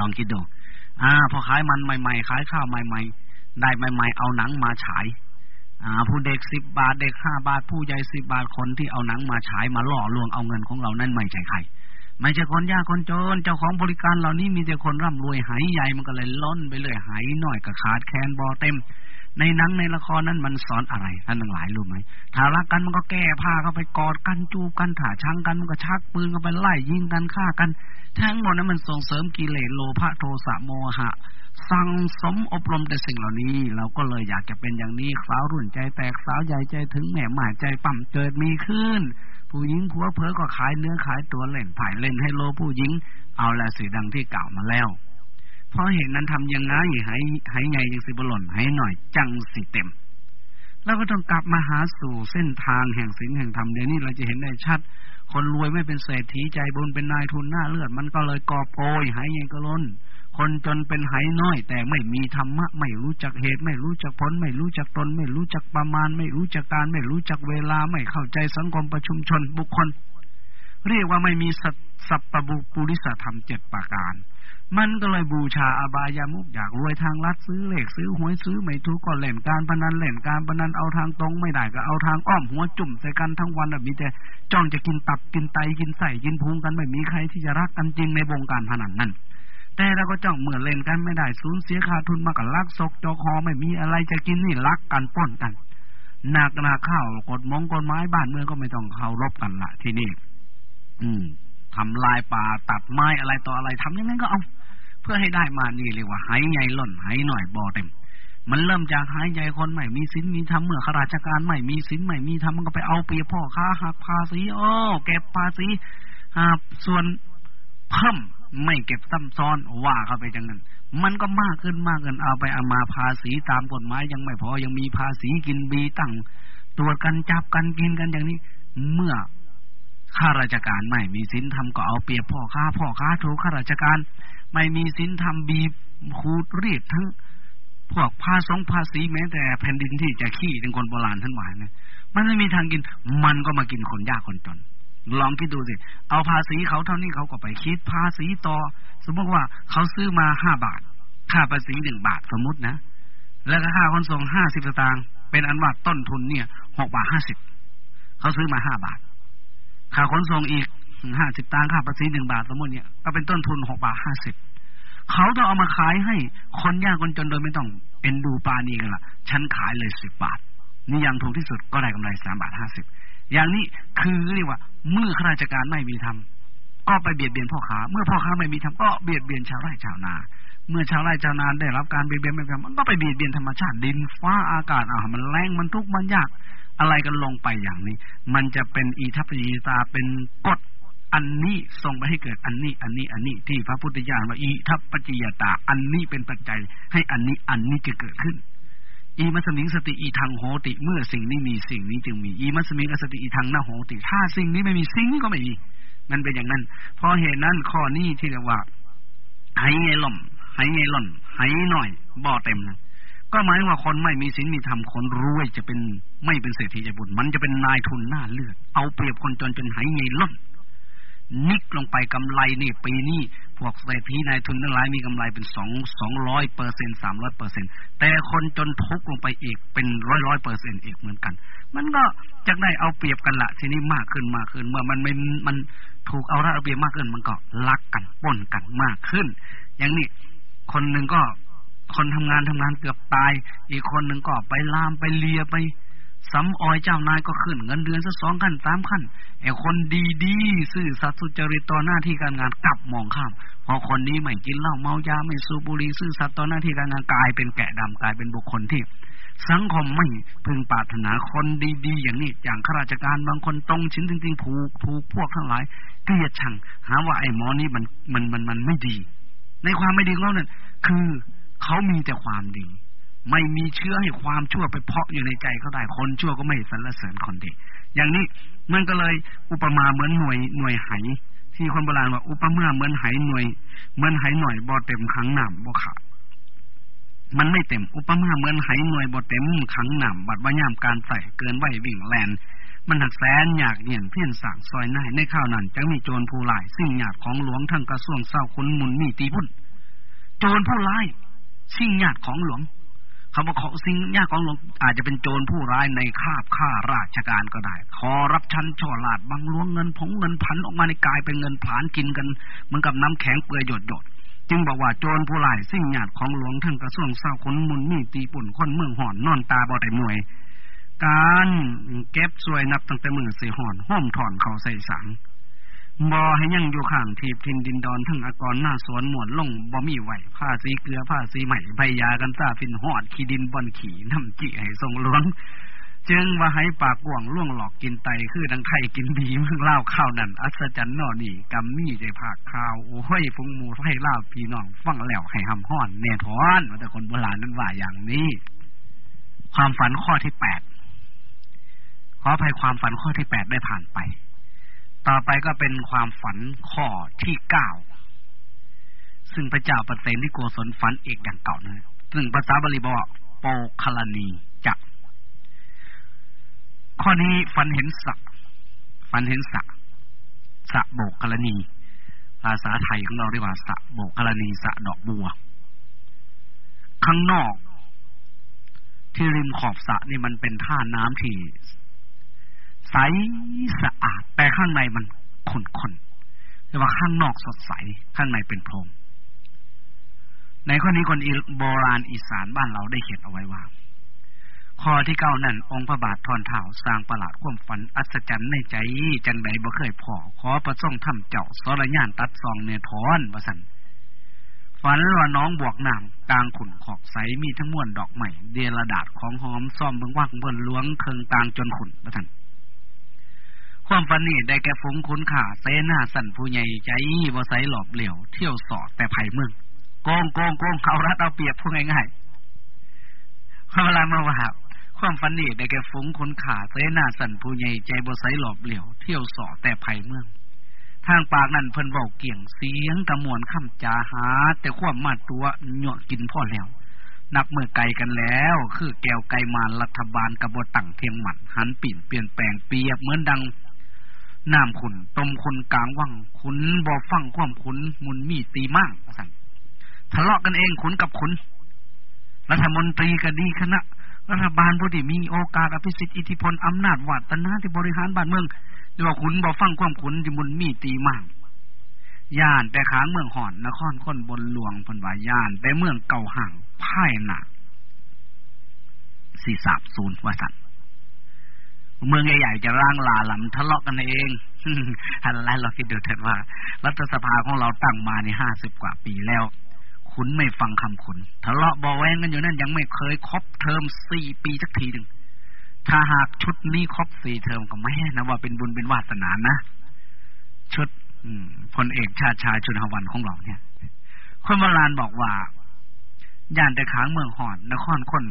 ลองคิดดู อ่า พอขายมันใหม่ ๆ ขายข้าวใหม่ ๆ ได้ใหม่ ๆ เอาหนังมาฉาย ผู้เด็กสิบบาท เด็กห้าบาท ผู้ใหญ่สิบบาทคนที่เอาหนังมาฉายมาล่อลวงเอาเงินของเรานั่นไม่ใช่ใครไม่ใช่คนยากคนจนเจ้าของบริการเหล่านี้มีแต่คนร่ำรวยหายใหญ่มันก็เลยล้นไปเลยหายหน่อยก็ขาดแคลนบอเต็ม ในหนังในละครนั้นมันสอนอะไรท่านทั้งหลายรู้ไหมถ้ารักกันมันก็แก้ผ้าเข้าไปกอดกันจูบกันถ่าชังกันมันก็ชักปืนเข้าไปไล่ยิงกันฆ่ากัน ทั้งหมดนั้นมันส่งเสริมกิเลสโลภะโทสะโมหะ สั่งสมอบรมแต่สิ่งเหล่านี้ เราก็เลยอยากจะเป็นอย่างนี้สาวรุ่นใจแตกสาวใหญ่ใจถึงแม่หมายใจปั่มเกิดมีขึ้น ผู้หญิงผัวเพอก็ขายเนื้อขายตัวเล่นผ่ายเล่นให้โลผู้หญิง เอาละสีดังที่กล่าวมาแล้ว เพราะเห็นนั้นทำยังไงให้ให้ไงยังสิบหล่นให้หน่อยจังสิเต็มแล้วก็ต้องกลับมาหาสู่เส้นทางแห่งสิ่งแห่งธรรมเดี๋ยวนี้เราจะเห็นได้ชัด คนรวยไม่เป็นเศรษฐีใจบุญเป็นนายทุนหน้าเลือด มันก็เลยกอบโอยหายเงก็ล้น คนจนเป็นไหน้อย แต่ไม่มีธรรมะ ไม่รู้จักเหตุ ไม่รู้จักผล ไม่รู้จักตน ไม่รู้จักประมาณ ไม่รู้จักการ ไม่รู้จักเวลา ไม่เข้าใจสังคมประชุมชนบุคคล เรียกว่าไม่มีสัพปบุปุริสธรรมเจ็ดประการ มันก็เลยบูชาอบายามุกอยากรวยทางลัดซื้อเลขซื้อหวยซื้อไม่ถูกก็เล่นการพนันเล่นการพนันเอาทางตรงไม่ได้ก็เอาทางอ้อมหัวจุ่มใส่กันทั้งวันแบบมีแต่จ้องจะกินตับกินไตกินไส้กินพุงกันไม่มีใครที่จะรักกันจริงในวงการพนันนั่น แต่เราก็จ้องเมื่อเล่นกันไม่ได้สูญเสียขาดทุนมากับลักศกจอกหอไม่มีอะไรจะกินนี่ลักกันป้นกันหนักหนาข้าวกฎมงกฎไม้บ้านเมืองก็ไม่ต้องเคารพกันละที่นี่ อืมทำลายป่าตัดไม้อะไรต่ออะไรทำยังไงก็เอา เพื่อให้ได้มานี่เรียกว่าหายใหญ่ล่นหายหน่อยบ่อเต็ม มันเริ่มจากหายใหญ่คนไม่มีสินมีธรรมเมื่อข้าราชการไม่มีสินไม่มีธรรมมันก็ไปเอาเปรียบพ่อค้าหักภาษีอ้เก็บภาษีอ่าส่วนเพิ่ม ไม่เก็บซ้ำซ้อนว่าเข้าไปจังนั้นมันก็มากขึ้นมากขึ้นเอาไปเอามาภาษีตามกฎหมายยังไม่พอยังมีภาษีกินบีตั้งตรวจกันจับกันกินกันอย่างนี้ เมื่อข้าราชการไม่มีสินทำก็เอาเปรียบพ่อค้าพ่อค้าถูกข้าราชการ ไม่มีสินทำบีบขูดรีดทั้ง พวกภาษงภาษีแม้แต่แผ่นดินที่จะขี้เป็นคนโบราณท่านหว่านะมันไม่มีทางกิน มันก็มากินคนยากคนจน ลองคิดดูสิ เอาภาษีเขาเท่านี้เขาก็ไปคิดภาษีต่อ สมมติว่าเขาซื้อมาห้าบาท ค่าภาษีหนึ่งบาทสมมตินะ แล้วก็ค่าขนส่งห้าสิบสตางค์ เป็นอันว่าต้นทุนเนี่ยหกบาทห้าสิบ เขาซื้อมาห้าบาท ค่าขนส่งอีกห้าสิบตังค์ค่าภาษีหนึ่งบาทสมมติเนี่ยก็เป็นต้นทุนหกบาทห้าสิบ เขาต้องเอามาขายให้คนยากคนจนโดยไม่ต้องเอ็นดูปานีกันละฉันขายเลยสิบบาท นี่ยังถูกที่สุดก็ได้กำไรสามบาทห้าสิบ อย่างนี้คือเรียกว่าเมื่อข้าราชการไม่มีทำก็ไปเบียดเบียนพ่อค้า เมื่อพ่อค้าไม่มีทำก็เบียดเบียนชาวไร่ชาวนา เมื่อชาวไร่ชาวนาได้รับการเบียดเบียนไม่เป็นมันก็ไปเบียดเบียนธรรมชาติดินฟ้าอากาศอะมันแรงมันทุกข์มันยาก อะไรกันลงไปอย่างนี้ มันจะเป็นอีทัปปิตาเป็นกฎอันนี้ส่งไปให้เกิดอันนี้ อันนี้ อันนี้ที่พระพุทธเจ้าว่าอีทัปปัจจยตา อันนี้เป็นปัจจัยให้อันนี้อันนี้จะเกิดขึ้น อีมัสมิงสติอีทางโหติ เมื่อสิ่งนี้มีสิ่งนี้จึงมี อีมัสมิงสติอีทางนาโหติ ถ้าสิ่งนี้ไม่มีสิ่งนี้ก็ไม่มี มันเป็นอย่างนั้น เพราะเหตุนั้นข้อนี้ที่เรียกว่าหายไงล่มหายไงล่นหายหน่อยบ่อเต็มนะก็หมายว่าคนไม่มีศีลมีธรรมคนรวยจะเป็นไม่เป็นเศรษฐีใจบุญมันจะเป็นนายทุนหน้าเลือด เอาเปรียบคนจนเป็นหายไงล่น นิกลงไปกำไรนี่ปีนี้พวกเศรษฐีนายทุนทั้งหลายมีกำไรเป็นสองสองร้อยเปอร์เซ็นสามร้อยเปอร์เซ็นแต่คนจนทุกลงไปอีกเป็นร้อยร้อยเปอร์เซ็นอีกเหมือนกัน มันก็จะได้เอาเปรียบกันละทีนี้มากขึ้นมากขึ้น เมื่อมันไม่มันถูกเอาระเบียบมากขึ้น มันก็ลักกันป้นกันมากขึ้น อย่างนี้คนหนึ่งก็คนทำงานทำงานเกือบตาย อีกคนหนึ่งก็ไปลามไปเลียไป สำออยเจ้านายก็ขึ้น เงินเดือนสักสองขั้นสามขั้นไอ้คนดีๆซื่อสัตย์สุจริตต่อหน้าที่การงานกลับมองข้ามพอคนนี้ไม่กินเหล้าเมายาไม่สูบบุหรี่ซื่อสัตย์ต่อหน้าที่การงานกลายเป็นแกะดำกลายเป็นบุคคลที่ สังคมไม่พึงปรารถนาคนดีๆ อย่างนี้อย่างข้าราชการบางคนตรงชิ้นจริงๆผูกถูกพวกทั้งหลายเกลียดชังหาว่าไอ้หมอนี่มันมันมันมันไม่ดี ในความไม่ดีของเขาเนี่ยคือเขามีแต่ความดี ไม่มีเชื้อให้ความชั่วไปเพาะอยู่ในใจเขาได้คนชั่วก็ไม่สรรเสริญคนดี อย่างนี้มันก็เลยอุปมาเหมือนหน่วยหน่วยไหที่คนโบราณว่าอุปมาเหมือนไหหน่วย เหมือนไหหน่อยบ่เต็มขังหนามบ่ขาดมันไม่เต็มอุปมาเหมือนไหหน่วยบ่เต็มขังหนามบัดว่ายามการใส่เกินไหววิ่งแลนมันหักแสนอยากเหี่ยนเพี้ยนสางซอยหน้าในข้าวนั้นจะมีโจรผู้ลายซึ่งหยาดของหลวงทั้งกระทรวงเศร้าคุณมุนมีตีพุ่น โจรผู้ลายสิ่งญาติของหลวง คำว่าของสิ่งญาติของหลวงอาจจะเป็นโจรผู้ร้ายในคาบข้าราชการก็ได้ ขอรับชั้นช่อลาดบังล้วงเงินผงเงินพันออกมาในกายเป็นเงินผานกินกันเหมือนกับน้ำแข็งเปื่อยหยดหยดจึงบอกว่าโจรผู้ร้ายสิ่งญาติของหลวงทั้งกระทรวงเศร้าขนมุนมีตีปุ่นคนเมืองห่อนนอนตาบอดแต่มวย การเก็บสวยนับตั้งแต่มือเสียห่อนห้อมถอนเขาใส่สัง บอให้ยังอยู่ข้างทีบทินดินดอนทั้งอากรหน้าสวนหมวนลงบ่มีไหวผ้าสีเกลือผ้าสีใหม่ใบยากันซาฟินหอดขีดินบอนขี่น้ำจีให้ทรงหลวงจึงว่าให้ปากกว่างล่วงหลอกกินไตคือดังไทยกินบีเมืองเล่าข้าวนั่นอัศจรรย์นอนี่กำมี่ใจผากข้าวโอ้ยฟงมูให้เล่าพี่น้องฟังแล้วให้หำห้อนแน่ทอนแต่คนโบราณนั้นว่าอย่างนี้ ความฝันข้อที่แปดขออภัยความฝันข้อที่แปดได้ผ่านไป ต่อไปก็เป็นความฝันข้อที่เก้าซึ่งพระเจ้าปเสนที่โกศลฝันเอกอย่างเก่านะซึ่งภาษาบาลีบอกโปคลนีจะข้อนี้ฝันเห็นสักฝันเห็นสักสะโบกคลนีภาษาไทยของเราเรียกว่าสะโบกคลนีสะดอกบัว ข้างนอก ที่ริมขอบสะนี่มันเป็นท่าน้ำที่ ใสสะอาด แต่ข้างในมันขุ่นๆแต่ว่าข้างนอกสดใส ข้างในเป็นโพรงในข้อนี้คนโบราณอีสานบ้านเราได้เขียนเอาไว้ว่า ข้อที่เก้านั่น องค์พระบาททอนเท้าสร้างประหลาดควมฝัน อัศจรรย์ในใจ จังใดบ่เคยพอขอประส่งทำเจ้าสรญานตัดซองเนื้อทอนประสันฝันว่าน้องบวกน้ำกลางขุนขอกใสมีทั้งมวลดอกใหม่ เดรดาษของหอมซ่อมเบื้องว่างเบื้องล้วงเคิงตางจนขุนประสัน ความฝันนี้ได้แก่ฟงคุณขาเสนาสั่นผู้ใหญ่ใจบ่ใสหลอบเหลี่ยวเที่ยวสอดแต่ไผ่เมืองโกงโกงโกงเขารัดเอาเปรียบพูดง่ายๆควาเวลามาว่าความฝันนี้ได้แก่ฟงคุณขาเสนาสั่นผู้ใหญ่ใจบ่ใสหลอบเหลี่ยวเที่ยวสอดแต่ไผ่เมือง ทางปากนั่นเพิ่นเว้าเกี่ยงเสียงตะมวนค่ำจาหา แต่ความมาตัวเหยาะกินพ่อแล้ว นับเมื่อไกลกันแล้ว คือแก้วไกลมารัฐบาลกบฏตั้งเทียงหมันหันปิ่นเปลี่ยนแปลงเปียบเหมือนดัง น้ำขุนต้มขุนกลางว่างขุนบ่อฟังความขุนมุนมีตีมากสั่งทะเลาะกันเองขุนกับขุนรัฐมนตรีก็ดีคณะ รัฐบาลผู้ที่มีโอกาสอภิสิทธิ์อิทธิพลอำนาจวัฒนาที่บริหารบ้านเมืองเรียกว่าขุนบ่อฟังความขุนที่มุนมีตีมากย่านแต่ขางเมืองห่อนนครค้นบนหลวงพนวาย่านแต่เมืองเก่าห่างพ่ายหนักสี่สาบศูนย์วสั่น เมืองใหญ่ๆจะร่างลาหลำทะเลาะกันเองอะไรเราคิดดูเถิดว่า รัฐสภาของเราตั้งมาในห้าสิบกว่าปีแล้ว คุณไม่ฟังคำคุณ ทะเลาะบอแวงกันอยู่นั่นยังไม่เคยครบเทอมสี่ปีสักทีหนึ่งถ้าหากชุดนี้ครบสี่เทอมก็ไม่นะว่าเป็นบุญเป็นวาสนานะ ชุดพลเอกชาติชายชุนหวันของเราเนี่ย คนโบราณบอกว่า ย่านแต่ขางเมืองหอนนครคน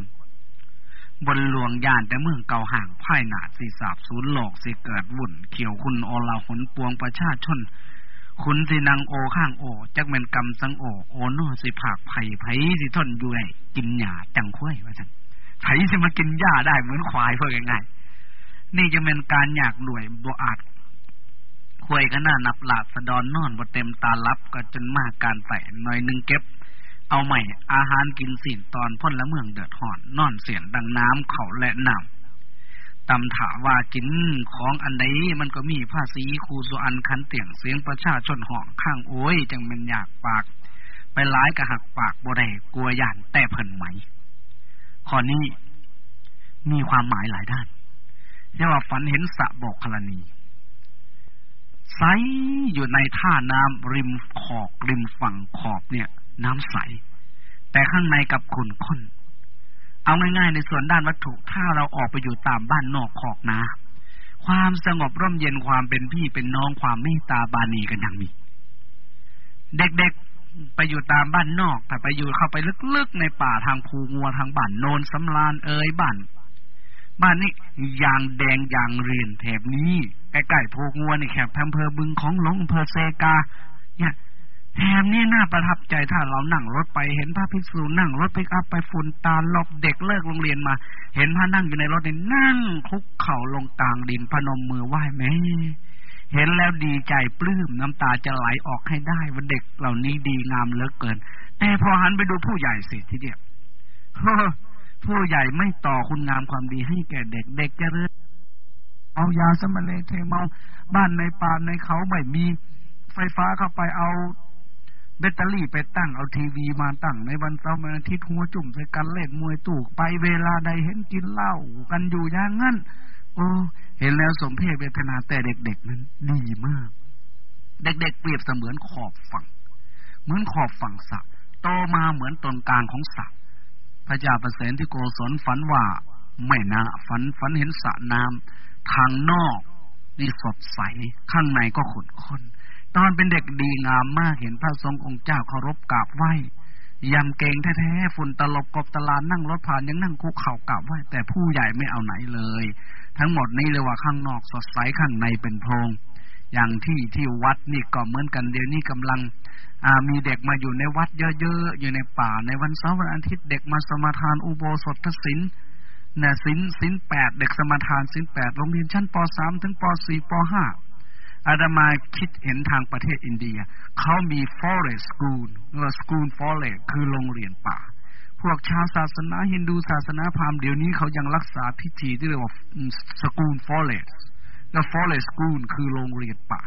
บนหลวงยานแต่เมืองเก่าห่างพ่ายหนาสีสาบศูนย์หลอกสิเกิดวุ่น เขียวคุณโอลาหนปวงประชาชน คุณสินางโอข้างโอ จักเมนกำสังโอ โอนอสิผักไผ่ไผ่สิทนด้วยกินหญ้าจังคุ้ยว่าฉันไผ่สิมากินหญ้าได้เหมือนควายเพื่อง่ายนี่จะเป็นการอยากรวยบอาจควยก็น่านับหลาดสะดอนนอนบ่เต็มตาลับก็จนมากการไต่หน่อยนึงเก็บ เอาใหม่อาหารกินสินตอนพ่นละเมืองเดือดห่อน นอนเสียงดังน้ำเขาและน้ำตำถาว่ากินของอันใดมันก็มีภาษีคูสุอันคันเตียงเสียงประชาชนห่องข้างโอ้ย จังมันอยากปาก ไปหลายกะหักปากบ่ได้กลัวย่านแต่เพิ่นไหมข้อนี้มีความหมายหลายด้านเรียกว่าฝันเห็นสะบอกคลณีใสอยู่ในท่าน้ำริมขอบริมฝั่งขอบเนี่ย น้ำใส แต่ข้างในกับขุ่นข้น เอาง่ายๆในส่วนด้านวัตถุถ้าเราออกไปอยู่ตามบ้านนอกขอกนาความสงบร่มเย็นความเป็นพี่เป็นน้องความเมตตาบานีกันอย่างมีเด็กๆไปอยู่ตามบ้านนอก แต่ไปอยู่เข้าไปลึกๆในป่าทางภูงัวทางบ้านโนนสำรานเอ่ยบ้านบ้านนี้ยางแดงยางเรียนแถบนี้ใกล้ๆโพงัวนี่แคบอำเภอบึงของหลงอำเภอเซกา เนี่ย แถมนี่น่าประทับใจถ้าเรานั่งรถไปเห็นพระภิกษุนั่งรถไปอัพไปฝุ่นตาลบเด็กเลิกโรงเรียนมา เห็นพระนั่งอยู่ในรถนี่นั่งคุกเข่าลงกลางดินพนมมือไหว้แม่เห็นแล้วดีใจปลื้มน้ำตาจะไหลออกให้ได้ว่าเด็กเหล่านี้ดีงามเหลือเกิน แต่พอหันไปดูผู้ใหญ่สิทีเดียวผู้ใหญ่ไม่ต่อคุณงามความดีให้แก่เด็กเด็กจะเริ่เอายาสมเลเทเมาบ้านในป่าในเขาไม่มีไฟฟ้าเข้าไปเอา แบตเตอรี่ไปตั้งเอาทีวีมาตั้งในวันเสาร์วันอาทิตย์หัวจุ่มใส่กันเล่นมวยตู่ไปเวลาใดเห็นกินเหล้ากันอยู่อย่างนั้น โอ้เห็นแล้วสมเพศเวทนาแต่เด็กๆนั้นดีมาก เด็กๆเปรียบเสมือนขอบฝั่ง เหมือนขอบฝั่งสระโตมาเหมือนตนกลางของสระพระเจ้าประเสนที่โกศลฝันว่าไม่นะฝันฝันเห็นสระน้ำทางนอกนี่สดใสข้างในก็ขุ่นข้น ตอนเป็นเด็กดีงามมากเห็นพระทรงองค์เจ้าเคารพกราบไหว้ยำเก่งแท้ๆฝุ่นตลบกบตลาดนั่งรถผ่านยังนั่งคุกเข่ากราบไหว้แต่ผู้ใหญ่ไม่เอาไหนเลย ทั้งหมดนี้เลยว่าข้างนอกสดใสข้างในเป็นโพรงอย่างที่ที่วัดนี่ก็เหมือนกันเดี๋ยวนี้กำลังมีเด็กมาอยู่ในวัดเยอะๆอยู่ในป่าในวันเสาร์วันอาทิตย์เด็กมาสมาทานอุโบสถศิลเนี่ยศิลศิลแปดเด็กสมาทานศิลแปดโรงเรียนชั้นปสามถึงปสี่ปห้า อาดามาคิดเห็นทางประเทศอินเดีย เขามี forest school หรือ school forest คือโรงเรียนป่า พวกชาวศาสนาฮินดูศาสนาพราหมณ์เดี๋ยวนี้เขายังรักษาพิธีที่เรียกว่า school forest และ forest school คือโรงเรียนป่า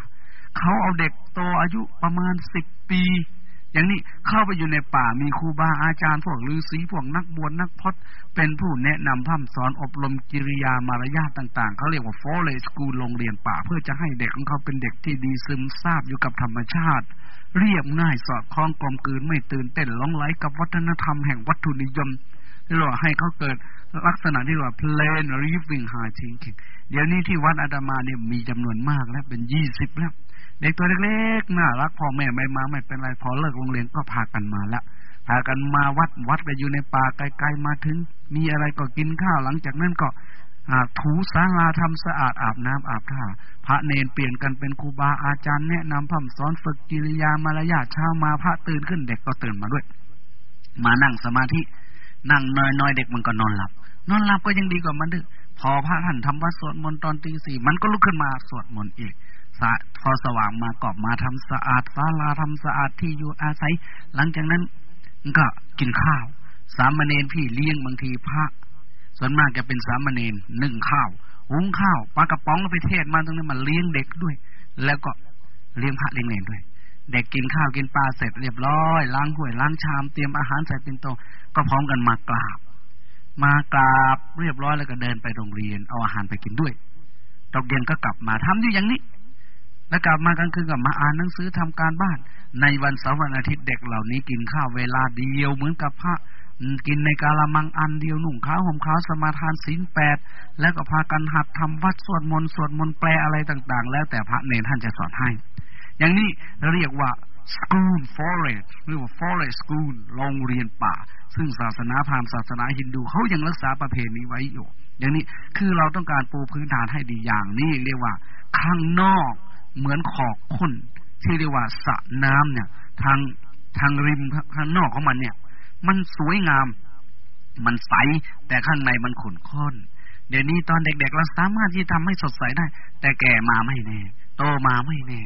เขาเอาเด็กโตอายุประมาณสิบปี อย่างนี้เข้าไปอยู่ในป่ามีครูบาอาจารย์พวกฤาษีพวกนักบวชนักพจน์เป็นผู้แนะนำพ่ำสอนอบรมกิริยามารยาทต่าง ๆ เขาเรียกว่าฟอเลสกูลโรงเรียนป่า เพื่อจะให้เด็กของเขาเป็นเด็กที่ดีซึมซาบอยู่กับธรรมชาติ เรียบง่ายสอดคล้องกลมกลืนไม่ตื่นเต้นล่องไหลกับวัฒนธรรมแห่งวัตถุนิยม เรียกว่าให้เขาเกิดลักษณะที่ว่า plain living high thinking เดี๋ยวนี้ที่วัดอาดามาเนี่ยมีจำนวนมากแล้วเป็นยี่สิบแล้ว เด็กตัวเล็กๆน่ารักพ่อแม่ไม่มาไม่เป็นไรพอเลิกโรงเรียนก็พากันมาละพากันมาวัดวัดไปอยู่ในป่าไกลๆมาถึง มีอะไรก็กินข้าวหลังจากนั้นก็ถูสาราทำสะอาดอาบน้ำอาบท่าพระเนนเปลี่ยนกันเป็นครูบาอาจารย์แนะนำพ่มสอนฝึกกิริยามารยาทเช้ามาพระตื่นขึ้นเด็กก็ตื่นมาด้วย มานั่งสมาธิ นั่งน้อยๆเด็กมันก็นอนหลับ นอนหลับก็ยังดีกว่ามันดึกพอพระท่านทำวัดสวดมนต์ตอนตีสี่มันก็ลุกขึ้นมาสวดมนต์อีกพอสว่างมาก็มาทำสะอาดศาลาทำสะอาดที่อยู่อาศัย หลังจากนั้นก็กินข้าว สามเณรพี่เลี้ยงบางทีพระ ส่วนมากจะเป็นสามเณรหนึ่งข้าวหุงข้าวปลากระป๋องไปเทศมาตรงนั้นมาเลี้ยงเด็กด้วย แล้วก็เลี้ยงพระเลี้ยงเนรด้วย เด็กกินข้าวกินปลาเสร็จเรียบร้อย ล้างถ้วยล้างชามเตรียมอาหารใส่เป็นโตก็พร้อมกันมากราบ มากราบเรียบร้อยแล้วก็เดินไปโรงเรียน เอาอาหารไปกินด้วยตกเย็นก็กลับมาทำอยู่อย่างนี้แล้วกลับมากลางคืนกับมาอ่านหนังสือทำการบ้าน ในวันเสาร์วันอาทิตย์เด็กเหล่านี้กินข้าวเวลาเดียวเหมือนกับพระกินในกาละมังอันเดียวหนุ่งขาวห่มขาวสมาทานศีลแปดแล้วก็พากันหัดทำวัดสวดมนต์สวดมนต์แปลอะไรต่าง ๆ แล้วแต่พระเนรท่านจะสอนให้ อย่างนี้เรียกว่า school forest หรือว่า forest school โรงเรียนป่า ซึ่งศาสนาพราหมณ์ศาสนาฮินดูเขายังรักษาประเพณีไว้อยู่ อย่างนี้คือเราต้องการปูพื้นฐานให้ดีอย่างนี้เรียกว่า ข้างนอกเหมือนขอกข้นที่เรียกว่าสระน้ำเนี่ย ทางทางริมข้างนอกของมันเนี่ย มันสวยงาม มันใสแต่ข้างในมันขุ่นข้นเดี๋ยวนี้ตอนเด็กๆเราสามารถที่ทำให้สดใสได้ แต่แก่มาไม่แน่ โตมาไม่แน่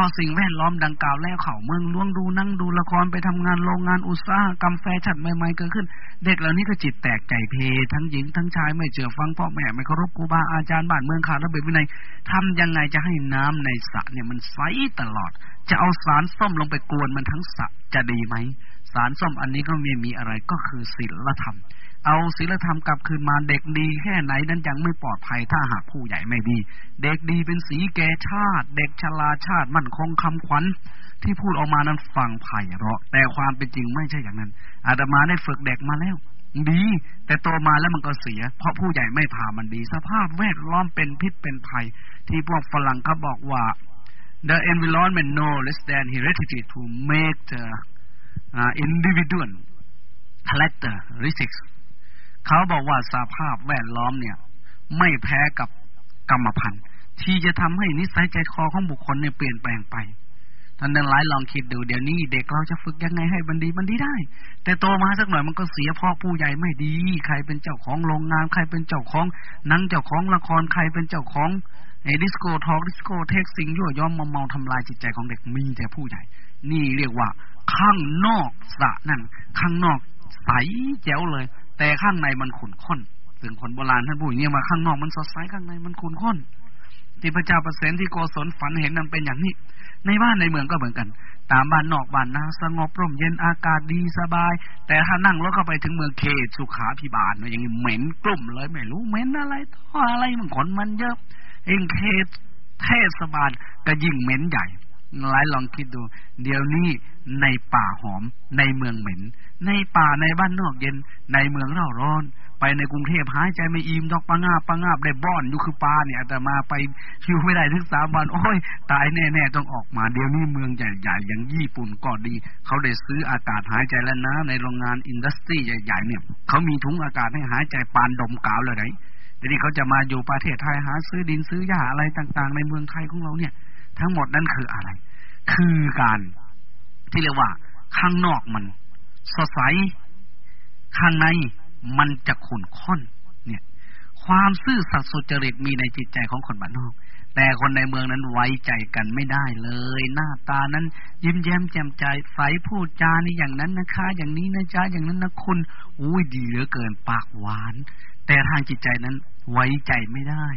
พอสิ่งแวดล้อมดังกล่าวแล้วเขาเมืองล่วงดูนั่งดูละครไปทำงานโรงงานอุตสาหกรรมแฟชั่นใหม่ๆเกิดขึ้น เด็กเหล่านี้ก็จิตแตกใจเพ ทั้งหญิงทั้งชายไม่เชื่อฟังพ่อแม่ไม่เคารพครูบาอาจารย์บ้านเมืองขาดระเบียบวินัยทำยังไงจะให้น้ำในสระเนี่ยมันใสตลอด จะเอาสารส้มลงไปกวนมันทั้งสระจะดีไหมสารส้มอันนี้ก็ไม่มีอะไรก็คือศีลธรรม เอาศีลธรรมกลับคืนมาเด็กดีแค่ไหนนั้นยังไม่ปลอดภัยถ้าหากผู้ใหญ่ไม่ดี เด็กดีเป็นสีแก่ชาติ เด็กชราชาติมั่นคงคำขวัญ ที่พูดออกมานั้นฟังไผ่เราะ แต่ความเป็นจริงไม่ใช่อย่างนั้น อาตมาได้ฝึกเด็กมาแล้ว ดี แต่โตมาแล้วมันก็เสีย เพราะผู้ใหญ่ไม่พามันดี สภาพแวดล้อมเป็นพิษเป็นภัย ที่พวกฝรั่งเขาบอกว่า the environment no less than heredity to make the uh, individual characteristics เขาบอกว่าสภาพแวดล้อมเนี่ย ไม่แพ้กับกรรมพันธุ์ที่จะทำให้นิสัยใจคอของบุคคลเนี่ยเปลี่ยนแปลงไปท่านทั้งหลายลองคิดดูเดี๋ยวนี้เด็กเราจะฝึกยังไงให้บันดีบันดีได้ แต่โตมาสักหน่อยมันก็เสียพ่อผู้ใหญ่ไม่ดี ใครเป็นเจ้าของโรงงาน ใครเป็นเจ้าของนังเจ้าของละครใครเป็นเจ้าของไอ้ดิสโก้ทอกดิสโก้เทคสิ่งยั่วย้อมมาเมาทำลายจิตใจของเด็กมีแต่ผู้ใหญ่ นี่เรียกว่า ข้างนอกสะนั่นข้างนอกใสแจ๋วเลย แต่ข้างในมันขุ่นข้นซึ่งคนโบราณท่านพูดอย่างนี้มาข้างนอกมันสดใสข้างในมันขุ่นข้นที่พระเจ้าประเสนที่โกศลฝันเห็นนั้นเป็นอย่างนี้ ในบ้านในเมืองก็เหมือนกัน ตามบ้านนอกบ้านนาสงบร่มเย็นอากาศดีสบาย แต่ถ้านั่งรถเข้าไปถึงเมืองเขตสุขาพิบาลอย่างนี้เหม็นกลุ่มเลยไม่รู้เหม็นอะไรท่ออะไรมันขนมันเยอะ เองเขตเทศบาลก็ยิ่งเหม็นใหญ่ หลายลองคิดดู เดี๋ยวนี้ในป่าหอม ในเมืองเหม็น ในป่าในบ้านนอกเย็น ในเมืองเร่าร้อน ไปในกรุงเทพหายใจไม่อิ่มดอกปังาปังาบได้บ้อนอยู่คือปลาเนี่ยแต่มาไปคิวไม่ได้ถึงสามวันโอ้ย ตายแน่ๆต้องออกมา เดี๋ยวนี้เมืองใหญ่ๆอย่างญี่ปุ่นก็ดี เขาได้ซื้ออากาศหายใจแล้วนะ ในโรงงานอินดัสทรีใหญ่ ๆ เนี่ยเขามีถุงอากาศให้หายใจปานดมกาวเลยไหนทีนี้เขาจะมาอยู่ประเทศไทยหาซื้อดินซื้อหญ้าอะไรต่าง ๆ ในเมืองไทยของเราเนี่ย ทั้งหมดนั้นคืออะไร คือการที่เรียกว่าข้างนอกมันสดใสข้างในมันจะขุ่นข้นเนี่ย ความซื่อสัตย์สุจริตมีในจิตใจของคนบ้านนอก แต่คนในเมืองนั้นไว้ใจกันไม่ได้เลย หน้าตานั้น ยิ้มแย้มแจ่มใจใสพูดจานี่อย่างนั้นนะคะ อย่างนี้นะจ๊ะอย่างนั้นนะคุณอุ้ยดีเหลือเกินปากหวาน แต่ทางจิตใจนั้นไว้ใจไม่ได้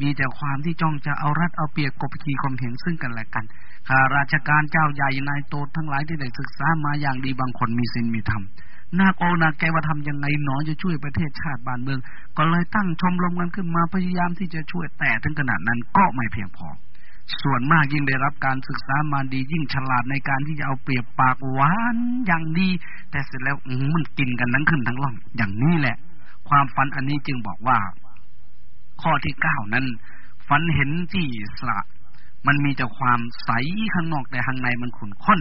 มีแต่ความที่จ้องจะเอารัดเอาเปรียบกบขี่ข่มเหงซึ่งกันและกันข้าราชการเจ้าใหญ่นายโตทั้งหลายที่ได้ศึกษามาอย่างดีบางคนมีศีลมีธรรมนาโอนาแกว่าทำยังไงหนอจะช่วยประเทศชาติบ้านเมือง ก็เลยตั้งชมรมกันขึ้นมาพยายามที่จะช่วยแต่ถึงขนาดนั้นก็ไม่เพียงพอ ส่วนมากยิ่งได้รับการศึกษามาดียิ่งฉลาดในการที่จะเอาเปรียบปากหวานอย่างดี แต่เสร็จแล้วมันกินกันทั้งขึ้นทั้งล่องอย่างนี้แหละ ความฝันอันนี้จึงบอกว่า ข้อที่เก้านั้น ฝันเห็นที่สระมันมีแต่ความใสข้างนอกแต่ข้างในมันขุ่นข้น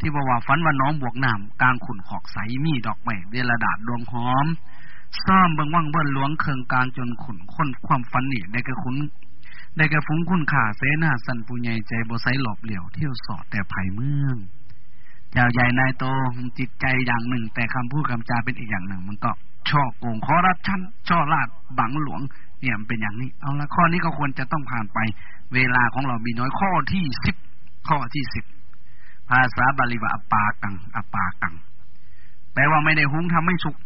ที่บอกว่าฝันว่าน้องบวกน้ำกลางขุ่นขอกใสมีดอกไม้เดลดาดดวงหอมซ่อมเบิงว่างเบิ่นหลวงเคืองกลางจนขุ่นข้นความฝันนี่ได้กระขุนได้กระฟุ้งคุณข่าเสนาสันปุญญใจบไซหลบเหลี่ยวเที่ยวสอดแต่ไผ่เมืองเจ้าใหญ่นายโตจิตใจอย่างหนึ่ง แต่คำพูดคำจาเป็นอีกอย่างหนึ่ง มันก็ช่อโกงขอรับชั้นช่อลาดบังหลวง เนี่ยเป็นอย่างนี้ เอาละข้อนี้ก็ควรจะต้องผ่านไป เวลาของเรามีน้อยข้อที่สิบข้อที่สิบภาษาบาลีว่าอปากังอปากัง แปลว่าไม่ได้หุงทำไม่สุก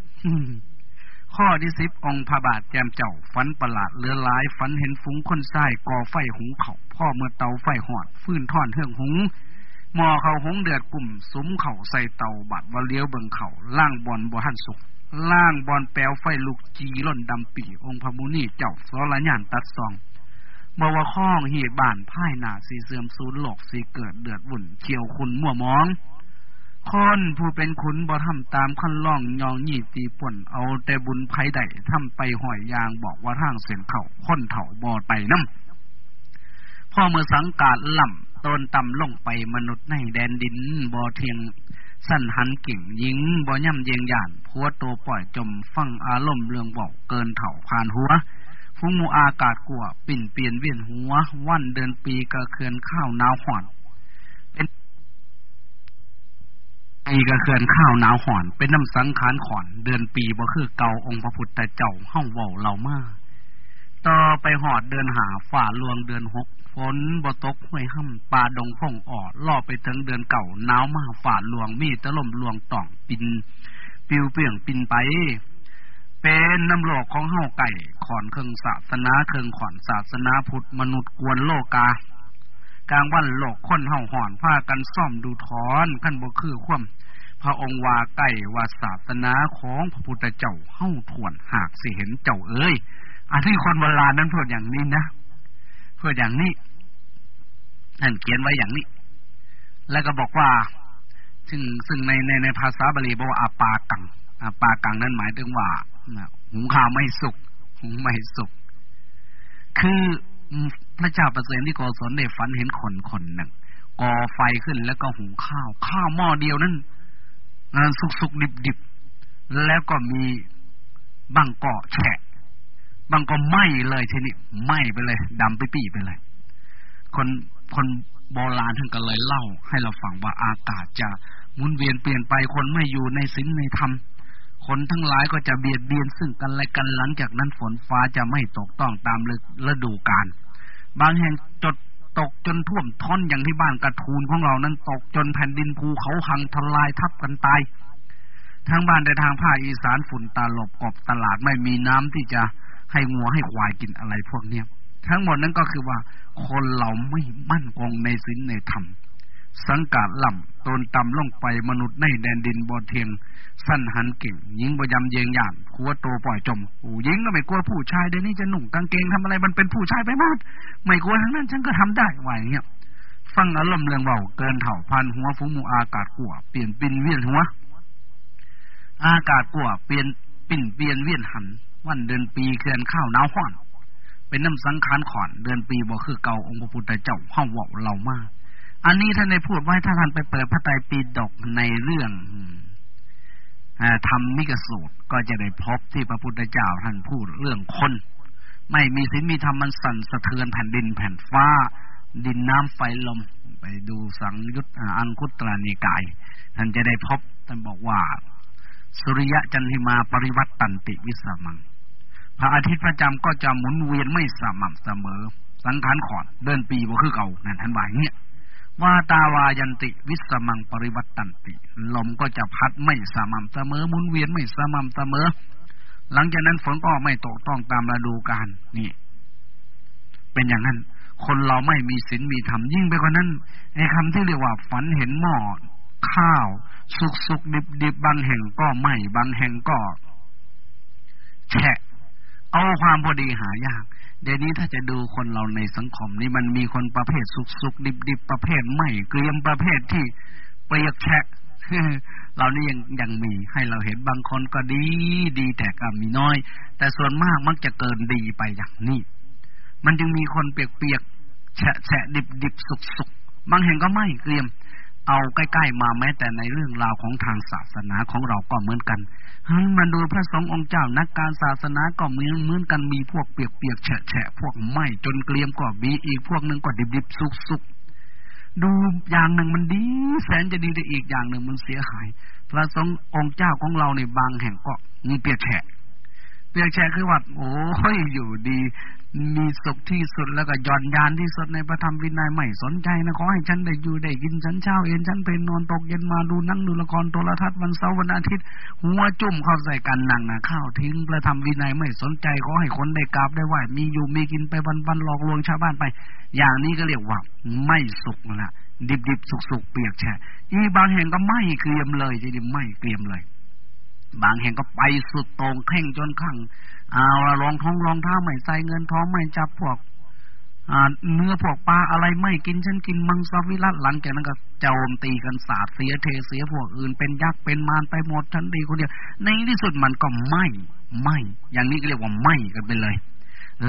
ข้อที่สิบองค์พระบาทแจมเจ้าฝันประหลาดเลือหลายฝันเห็นฟุ้งคนทรายก่อไฟหุงเขาพ่อเมื่อเตาไฟหอด ฟื้นท่อนเทืองหุงหมอเขาหงเดือดกลุ่มสุมเข่าใส่เตาบัดว่าเลี้ยวเบิงเขาล่างบอลบ่หันสุก ล่างบอลแปลวไฟลุกจีล่นดำปีองค์พระมุนีเจ้าสรญานตัดซองเมื่อว่าข้องเหตุบานพ่ายหนาสีเสื่อมสูญหลอกสีเกิดเดือดวุ่นเขียวคุณมั่วมองคนผู้เป็นขุนบ่ทำตามขั้นล่องยองหยีตีป่นเอาแต่บุญภัยใดทำไปหอยยางบอกว่าทางเส้นเขาค้นเถาบ่อไปน้ำพ่อเมื่อสังกาดล่ำต้นต่ำลงไปมนุษย์ในแดนดินบ่เทียง สั้นหันกิ่งยิงบ่ย่ำเยียงหยานพัวโตปล่อยจมฟังอารมณ์เรื่องบอกเกินเถ่าผ่านหัวฟุ้งมูอากาศกลัว ปิ่นเปลี่ยนเวียนหัว วันเดินปีกระเคือนข้าวหนาวห่อน เป็นปีกระเคือนข้าวหนาวห่อน เป็นน้ำสังขารขอน เดือนปีบ่คือเก่าองค์พระพุทธเจ้าเฮ้าเว้าเรามาต่อไปหอดเดือนหาฝ่าลวงเดือนหก นบ่ตกห้วยห้ำป่าดงพงอ่อล่อไปถึงเดือนเก่าหนาวมาฝ่าลวงมีตะลมลวงต่องปิน ปิวเปี่ยงปินไป เป็นน้ำโลอกของเฮาไก่ขอนเครื่องศาสนาเครื่องขอนศาสนาพุทธมนุษย์กวนโลกากลางวันโลกคนเฮาห่อนผ้ากันซ่อมดูถอนขั้นบ่คือความพระองค์ว่าไก่ว่าศาสนาของพระพุทธเจ้าเฮาทวนหากสิเห็นเจ้าเอ้ยอันที่คนโบราณนั้นพูดอย่างนี้นะพูดอย่างนี้ นั่นเขียนไว้อย่างนี้ แล้วก็บอกว่า ซึ่งซึ่งในในในภาษาบาลีบอกว่าอาปากังอาปากังนั้นหมายถึงว่าหุงข้าวไม่สุกหุงไม่สุก คือพระเจ้าประเสริฐที่โกศลได้ฝันเห็นคนคนหนึ่งก่อไฟขึ้นแล้วก็หุงข้าว ข้าวหม้อเดียวนั้นสุกสุกดิบดิบแล้วก็มีบางเกาะแฉะบางก็ไหม้เลยทีนี้ไหม้ไปเลยดำไปปีไปเลย คน คนโบราณท่านก็เลยเล่า ให้เราฟังว่าอากาศจะหมุนเวียนเปลี่ยนไปคนไม่อยู่ในศีลในธรรมคนทั้งหลายก็จะเบียดเบียนซึ่งกันและกันหลังจากนั้นฝนฟ้าจะไม่ตกต้องตามฤดูกาลบางแห่งจดตกจนท่วมท้นอย่างที่บ้านกระทูนของเรานั้นตกจนแผ่นดินภูเขาหังทลายทับกันตายทางบ้านในทางภาคอีสานฝุ่นตาหลบกบตลาดไม่มีน้ำที่จะให้งัวให้ควายกินอะไรพวกเนี้ย ทั้งหมดนั้นก็คือว่า คนเราไม่มั่นคงในศีลในธรรม สังกาดล่ำตนต่ำลงไปมนุษย์ในแดนดินบ่เทียง สั้นหันเก่ง ยิงบยำเยงหยานขัวโตปล่อยจมอ้ยิงก็ไม่กลัวผู้ชายเดี๋ยวนี้จะหนุ่งกางเกงทำอะไรมันเป็นผู้ชายไปหมดไม่กลัวทั้งนั้น ฉันก็ทำได้ไหวเงี้ยฟังอารมณ์เรื่องเบาเกินเถ่าพันหัวฟูมูอากาศกลัวเปลี่ยนปินเวียนหัวอากาศกลัวเปลี่ยนปิ่นเปลี่ยนเวียนหัน วันเดือนปีเคลื่อนข้าวหนาวห้อน เป็นน้ำสังขารขอนเดือนปีบ่คือเก่าองค์พระพุทธเจ้าห้องว่าเรามาก อันนี้ท่านได้พูดไว้ถ้าท่านไปเปิดพระไตรปิฎกในเรื่องทำมิกสูตรก็จะได้พบที่พระพุทธเจ้าท่านพูดเรื่องคน ไม่มีศีลมีธรรมมันสั่นสะเทือนแผ่นดินแผ่นฟ้า ดินน้ำไฟลม ไปดูสังยุตอังคุตรานิกาย ท่านจะได้พบท่านบอกว่า สุริยะจันทิมาปริวัตตันติวิสมัง พระอาทิตย์ประจำก็จะหมุนเวียนไม่สม่ำเสมอ สังขารขอดเดินปีบ่คือเก่านั่นท่านว่ายเนี้ยว่าตาวายันติวิสมังปริวัตตันติ ลมก็จะพัดไม่สม่ำเสมอหมุนเวียนไม่สม่ำเสมอ หลังจากนั้นฝนก็ไม่ตกต้องตามฤดูกาลนี่ เป็นอย่างนั้น คนเราไม่มีศีลมีธรรมยิ่งไปกว่านั้นไอ้คำที่เรียกว่าฝันเห็นหม้อข้าว สุกสุกดิบดิบบางแห่งก็ไหมบางแห่งก็ แฉะ เอาความพอดีหายากเดี๋ยวนี้ถ้าจะดูคนเราในสังคมนี่มันมีคนประเภทสุกสุกดิบดิบประเภทไม่เกรียมประเภทที่เปรียกแฉะเรานี่ยังยังมีให้เราเห็นบางคนก็ดีดีแต่ก็มีน้อย แต่ส่วนมากมักจะเกินดีไปอย่างนี้มันจึงมีคนเปียกเปียกแฉะแฉะดิบดิบสุกสุกบางแห่งก็ไม่เกรียม เอาใกล้ๆมาแม้แต่ในเรื่องราวของทางศาสนาของเราก็เหมือนกันหันมาดูพระสงฆ์องค์เจ้านักการศาสนาก็เหมือนเหมือนกันมีพวกเปียกเปียกแฉะแฉะพวกไหมจนเกลียมก็มีอีกพวกหนึ่งก็ดิบดิบสุกสุกดูอย่างหนึ่งมันดี แสนจะดีแต่อีกอย่างหนึ่งมันเสียหาย พระสงฆ์องค์เจ้าของเราในบางแห่งก็มีเปียกแฉะ เปียกแฉะคือว่าโอ้ยอยู่ดี มีสุขที่สุดแล้วก็ย่อนยานที่สุดในพระธรรมวินัยไม่สนใจนะขอให้ฉันได้อยู่ได้กินฉันเช้าเอ็นฉันเป็นนอนตกเย็นมาดูนั่งดูละครโทรทัศน์วันเสาร์วันอาทิตย์ หัวจุ่มเข้าใส่กันนั่งนะข้าวทิ้งพระธรรมวินัยไม่สนใจขอให้คนได้กราบได้ไหวมีอยู่มีกินไปวันวันหลอกลวงชาวบ้านไป อย่างนี้ก็เรียกว่าไม่สุขละดิบดิบสุกสุกเปียกแฉะอีบางแห่งก็ไม่เกรียมเลยจะดิไม่เกรียมเลย บางแห่งก็ไปสุดตรงแข่งจนข้างเอาละรองท้องรองเท้าไม่ใส่เงินท้องไม่จับพวกเนื้อพวกปลาอะไรไม่กินฉันกินมังสวิรัตหลังจากนั้นก็โจมตีกันสาดเสียเทเสียพวกอื่นเป็นยักษ์เป็นมารไปหมดฉันดีคนเดียวในที่สุดมันก็ไม่ไม่อย่างนี้ก็เรียกว่าไม่กันไปเลย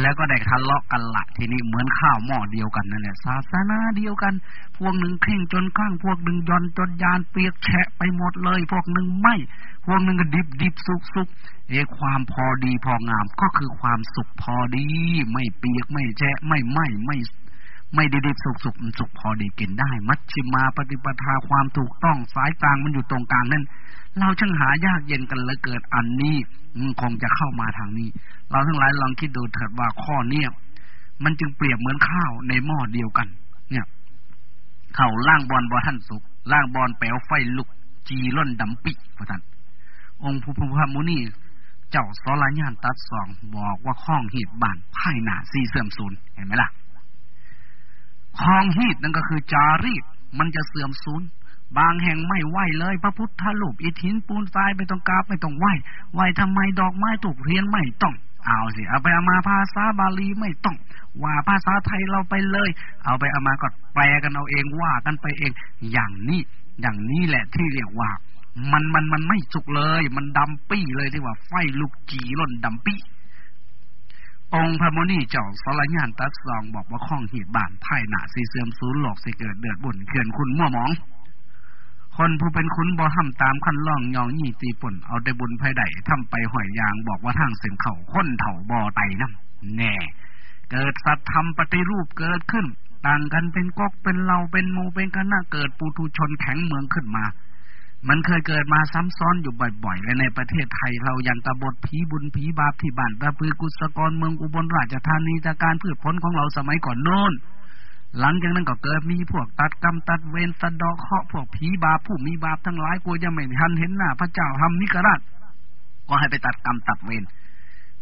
แล้วก็ได้ทะเลาะกันละทีนี้เหมือนข้าวหม้อเดียวกันนั่นแหละศาสนาเดียวกัน พวกหนึ่งเข่งจนข้างพวกหนึ่งยอนจนยานเปียกแฉะไปหมดเลย พวกหนึ่งไม่พวกหนึ่งก็ดิบดิบสุกสุกเอความพอดีพองามก็คือความสุขพอดี ไม่เปียกไม่แฉะไม่ไหมไม่ไม่ดิบสุกสุกสุกพอดีกินได้ มัชชิมาปฏิปทาความถูกต้องสายกลางมันอยู่ตรงกลางนั่น เราช่างหายากเย็นกันเหลือเกิดอันนี้คงจะเข้ามาทางนี้ เราทั้งหลายลองคิดดูเถิดว่าข้อเนี้ยมันจึงเปรียบเหมือนข้าวในหม้อเดียวกัน เนี่ยเข่าล่างบอลบอท่านสุกล่างบอลแปลวไฟลุก จีล่นดำปิพระท่านองค์ภูพระมุนีเจ้าสรญานตัดสองบอกว่าข้องหีบบานไพ่หนาซีเสื่อมศูนย์เห็นไหมล่ะคลองหีดนั่นก็คือจารีตมันจะเสื่อมสูญ บางแห่งไม่ไหวเลย พระพุทธรูปอิฐินปูนทรายไม่ต้องกราบไม่ต้องไหวไหวทำไมดอกไม้ถูกเรียนไม่ต้อง เอาสิเอาไปเอามาภาษาบาลีไม่ต้อง ว่าภาษาไทยเราไปเลย เอาไปเอามาก็แปลกันเอาเองว่ากันไปเอง อย่างนี้อย่างนี้แหละที่เรียกว่า มันมันมันไม่สุกเลย มันดำปี้เลยที่ว่าไฟลุกจีล่นดำปี้องค์พระมณีเจ้าสรญานตัดซองบอกว่าข้องหีบบานไพ่หนาสีเสื่อมสูญหลอกสิเกิดเดือดบุญเขื่อนคุณมั่วหมอง คนผู้เป็นคุณบ่ทำตามขั้นล่องยองยี่ตีป่นเอาแต่บุญภายใดทำไปหอยยางบอกว่าทางเส้นเข่าค้นเถ่าบ่อไตน้ำแน่ เกิดสัตธรรมปฏิรูปเกิดขึ้น ต่างกันเป็นก๊กเป็นเราเป็นโมเป็นคณะเกิดปูทุชนแข็งเมืองขึ้นมา มันเคยเกิดมาซ้ำซ้อนอยู่บ่อยๆและในประเทศไทยเรายังตะบดผีบุญผีบาปที่บ้านตะพือกุศกรเมืองอุบลราชธานีจากการพืชผลของเราสมัยก่อนโน้น หลังจากนั้นก็เกิดมีพวกตัดกรรมตัดเวรสะดอกเคาะพวกผีบาปผู้มีบาปทั้งหลายกลัวจะไม่ทันเห็นหน้าพระเจ้าทำนิกราช ก็ให้ไปตัดกรรมตัดเวร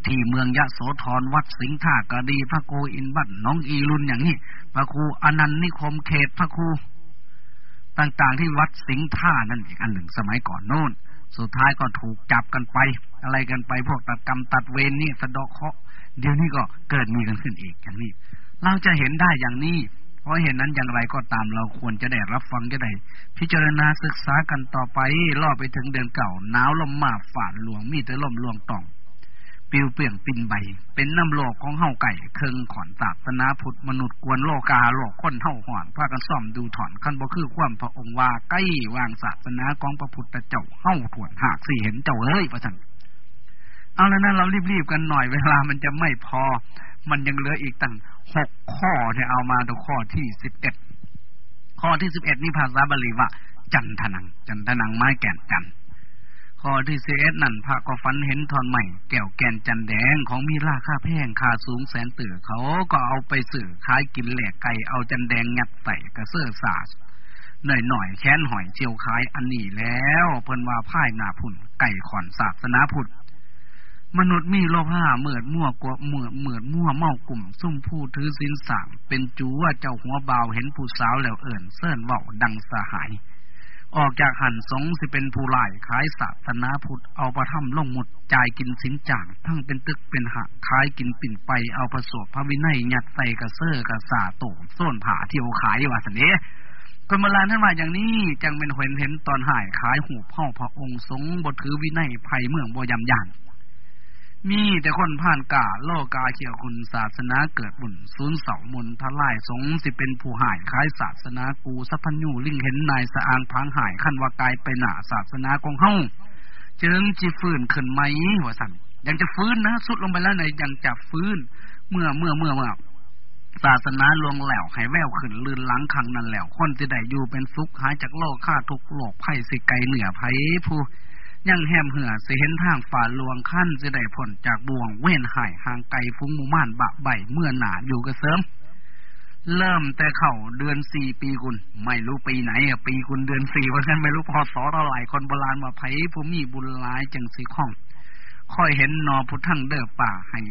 ที่เมืองยะโสธรวัดสิงห์ท่ากระดีพระโกอินบัตน้องอีรุนอย่างนี้พระครูอนันต์นิคมเขตพระครูต่างๆที่วัดสิงห์ท่านั่นอีกอันหนึ่งสมัยก่อนโน้น สุดท้ายก็ถูกจับกันไป อะไรกันไปพวกตัดกรรมตัดเวรนี่สะดอกเคาะเดี๋ยวนี้ก็เกิดมีกันขึ้นอีกอย่างนี้ เราจะเห็นได้อย่างนี้ ราะเห็นนั้นอย่างไรก็ตามเราควรจะได้รับฟังจะได้ พิจารณาศึกษากันต่อไปล่อไปถึงเดือนเก่าหนาวลมมาฝ่าหลวงมีแต่ลมลวงต่อง ปิวเปลี่ยงปินใบ เป็นน้ำโลกของเฮาไก่เคิงขอนศาสนาพุทธมนุษย์กวนโลกาโลกคนเฮาหอนพากันซ่อมดูถอนคันบ่คือความพระองค์ว่าใกล้วางศาสนาของพระพุทธเจ้าเฮาถวนหากสี่เห็นเจ้าเอ้ยพระท่านเอาแล้วนั้นเรารีบๆกันหน่อยเวลามันจะไม่พอ มันยังเหลืออีกตั้งหกข้อเนี่เอามาดูข้อที่สิบเอ็ดข้อที่สิบเอ็ดนี่ภาษาบาลีว่า จันทนัง จันทนังไม้แก่นจันข้อที่สิเอ็ดนั่นพระก็ฝันเห็นทอนใหม่แก้วแก่นจันแดงของมีราคาแพงค่าสูงแสนตื่อเขาก็เอาไปสื่อขายกินแหลกไก่เอาจันแดงงัดใส่กระเสื้อสาสหน่อยหน่อยแค้นหอยเจียวขายอันนี้แล้ว เพิ่นว่าพ่ายหนาพุ่นไก่ขอนศาสนาพุทธ มนุษย์มีโลภะเหมือดมั่วกว่าเหมือดเหมือดมั่วเมากลุ่ม ซุ่มผู้ถือสินสามเป็นจูว่าเจ้าหัวเบาเห็นผู้สาวแล้วเอิ่นเสินเบาดังสหาย ออกจากหันสงสิเป็นผู้ไล่ขายศาสนาพุทธเอาประทับลงหมดจ่ายกินสินจ่าง ทั้งเป็นตึกเป็นหักขายกินปิ่นไปเอาประสบพระวินัยยัดใส่กระเซอร์กระสาโตโซนผาเที่ยวขายว่าสันเดคนโบราณท่านว่าอย่างนี้จังเป็นเห็นเห็นตอนหายขายหูพ่อพระองค์สงบทถือวินัยภัยเมืองบยำยาน มีแต่คนผ่านกาโลกาเขียวคุณศาสนาเกิดบุญศูนย์เสามนทลายสงสิเป็นผู้หายคล้ายศาสนากูสัพพัญญูลิงเห็นนายสะอางพังหายขั้นว่ากายไปหนาศาสนาของเฮาจึงจีฟื้นขึ้นไหมว่าสั่นยังจะฟื้นนะสุดลงไปแล้วในยังจะฟื้น เมื่อเมื่อเมื่อเมื่อศาสนาลวงแหลวให้แววขึ้นลื่นหลังขังนั่นแหลวคนจะได้อยู่เป็นสุขหายจากโลกฆ่าทุกโลกไพ่สิไกเหนือไพ่ผู้ ยังแหมเหือสิเห็นทางฝ่าลวงขั้นจะได้ผลจากบ่วงเว้นหายห่างไกลฟุ้งมุม่านบะใบเมื่อหนาอยู่กระเสริม เริ่มแต่เข้าเดือนสี่ปีกุลไม่รู้ปีไหนอะปีกุลเดือนสี่เพราะฉะนั้นไม่รู้พอสอเท่าไหร่คนโบราณว่าไผ่ผู้มีบุญหลายจังสีข้องค่อยเห็นนอพุทธังเด้อป่าให้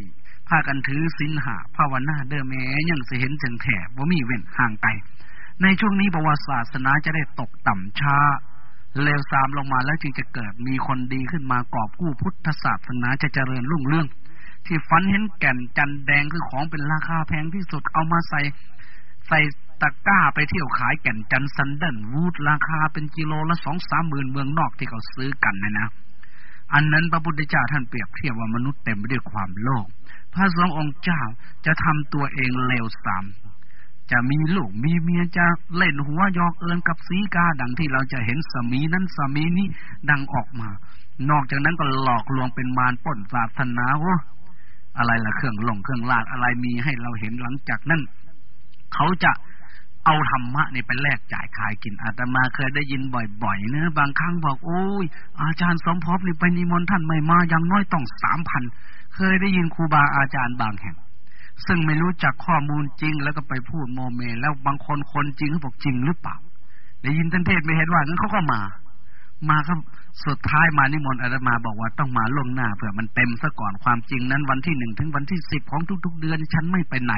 พากันถือสินหาภาวนาเด้อแม้ยังสิเห็นจังแถบว่ามีเว้นห่างไกลในช่วงนี้ประวัติศาสนาจะได้ตกต่ำช้า เลวทรามลงมาแล้วจึงจะเกิดมีคนดีขึ้นมากอบกู้พุทธศาสนาจะเจริญรุ่งเรือง ที่ฝันเห็นแก่นจันแดงคือของเป็นราคาแพงที่สุดเอามาใส่ใส่ตะกร้าไปเที่ยวขายแก่นจันซันเดนวูดราคาเป็นกิโลละสองสามหมื่นเมืองนอกที่เขาซื้อกันนะนะ อันนั้นพระพุทธเจ้าท่านเปรียบเทียบว่ามนุษย์เต็มไปด้วยความโลภพระสององค์เจ้าจะทำตัวเองเลวทราม จะมีลูกมีเมียจะเล่นหัวยอกเอินกับสีกา ดังที่เราจะเห็นสมีนั้นสมีนี้ดังออกมา นอกจากนั้นก็หลอกลวงเป็นมารป่นศาสนาโอ้อะไรล่ะเครื่องลงเครื่องลาดอะไรมีให้เราเห็นหลังจากนั้นเขาจะเอาธรรมะนี่ไปแลกจ่ายขายกินอาตมาเคยได้ยินบ่อยๆเนะบางครั้งบอกโอ้ยอาจารย์สมภพนี่ไปนิมนต์ท่านไม่มาอย่างน้อยต้องสามพันเคยได้ยินครูบาอาจารย์บางแห่ง ซึ่งไม่รู้จักข้อมูลจริง แล้วก็ไปพูดโมเม แล้วบางคนคนจริงเขาบอกจริงหรือเปล่าได้ยินท่านเทศไม่เห็นว่างั้นเขาก็มา มาครับสุดท้ายมานิมนต์อาตมาบอกว่าต้องมาล่วงหน้าเผื่อมันเต็มซะก่อนความจริงนั้นวันที่หนึ่งถึงวันที่สิบของทุก ๆ เดือนฉันไม่ไปไหน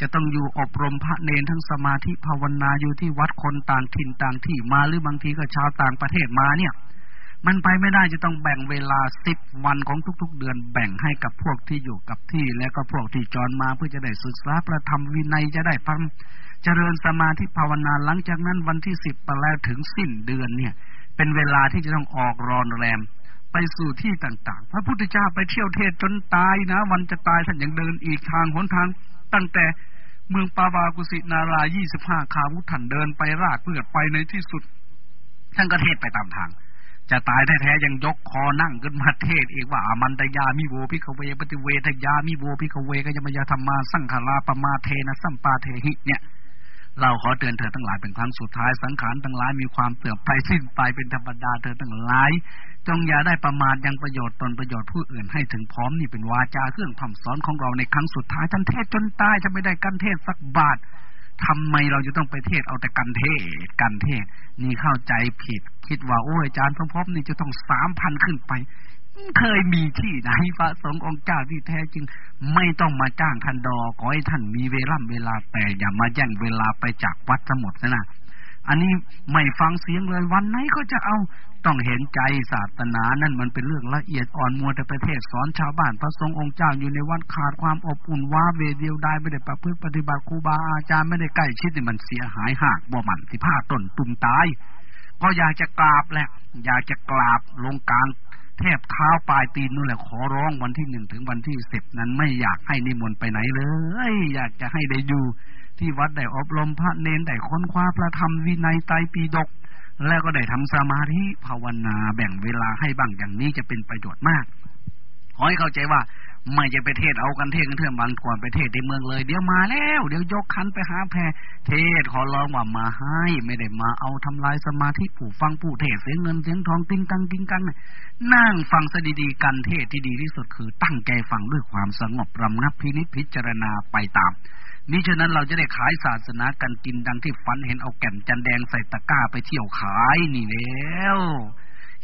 จะต้องอยู่อบรมพระเนนทั้งสมาธิภาวนาอยู่ที่วัดคนต่างถิ่นต่างที่มาหรือบางทีก็ชาวต่างประเทศมาเนี่ย มันไปไม่ได้จะต้องแบ่งเวลาสิบวันของทุก ๆ เดือน แบ่งให้กับพวกที่อยู่กับที่ และก็พวกที่จรมาเพื่อจะได้ศึกษาประธรรมวินัยจะได้ฟังเจริญสมาธิภาวนาหลังจากนั้นวันที่สิบไปแล้วถึงสิ้นเดือนเนี่ย เป็นเวลาที่จะต้องออกรอนแรม ไปสู่ที่ต่างๆ พระพุทธเจ้าไปเที่ยวเทศจนตายนะ วันจะตายท่านยังเดินอีกทางหนทาง ตั้งแต่เมืองปาบากุสินารายี่สิบห้าคาวุฒันเดินไปรากเลือดไปในที่สุดท่านก็เทศไปตามทาง จะตายแท้ๆยังยกคอนั่งขึ้นมาเทศอีกว่าอามันตยามิโวภิกขเวปฏิเวทยามิโวภิกขเวขยวยธัมมาสังขาราอัปปมาเทนะสัมปาเทถะเนี่ยเราขอเตือนเธอทั้งหลายเป็นครั้งสุดท้ายสังขารทั้งหลายมีความเสื่อมไปสิ้นไปเป็นธรรมดาเธอทั้งหลาย จงอย่าได้ประมาทยังประโยชน์ตนประโยชน์ผู้อื่นให้ถึงพร้อมนี่เป็นวาจาเครื่องพร่ำสอนของเราในครั้งสุดท้ายท่านเทศจนตายจะไม่ได้กัณฑ์เทศน์สักบาท ทำไมเราจะต้องไปเทศเอาแต่กันเทศกันเทศ นี่เข้าใจผิด คิดว่าโอ้ยอาจารย์สมภพนี่จะต้องสามพันขึ้นไป เคยมีที่ไหนพระสงฆ์องค์เจ้าที่แท้จริง ไม่ต้องมาจ้างท่านดอขอให้ท่านมีเวลาเวลาแต่อย่ามาแย่งเวลาไปจากวัดสมุดนะ อันนี้ไม่ฟังเสียงเลยวันไหนก็จะเอาต้องเห็นใจศาสนานั่นมันเป็นเรื่องละเอียดอ่อนมัวแต่ประเทศสอนชาวบ้านพระสงฆ์องค์เจ้าอยู่ในวัดขาดความอบอุ่นว้าเวเดียวได้ไม่ได้ประพฤติปฏิบัติครูบาอาจารย์ไม่ได้ใกล้ชิดนี่มันเสียหายหักบ่มันที่ผ้าต้นตุ่มตาย ก็อยากจะกราบแหละ อยากจะกราบลงกลางแทบเท้าปลายตีนนู่นแหละขอร้องวันที่หนึ่งถึงวันที่สิบนั้นไม่อยากให้นิมนต์ไปไหนเลย อยากจะให้ได้อยู่ ที่วัดได้อบรมพระเนนได้ค้นคว้าพระธรรมวินัยไตรปีดก แล้วก็ได้ทำสมาธิภาวนาแบ่งเวลาให้บ้างอย่างนี้จะเป็นประโยชน์มากขอให้เข้าใจว่าไม่จะไปเทศเอากันเทศกันเถื่อนวันก่อนไปเทศในเมืองเลย เดี๋ยวมาแล้ว เดี๋ยวยกคันไปหาแพรเทศขอร้องว่ามาให้ไม่ได้มาเอาทำลายสมาธิผู้ฟังผู้เทศเสียเงินเสียงทองติ้งกังติ้งกังนั่งฟังสดีๆกันเทศที่ดีที่สุดคือ ตั้งใจฟังด้วยความสงบรำนับพินิจพิจารณาไปตาม นี้ฉะนั้นเราจะได้ขายศาสนากันกินดังที่ฝันเห็นเอาแก่นจันแดงใส่ตะกร้าไปเที่ยวขายนี่แล้ว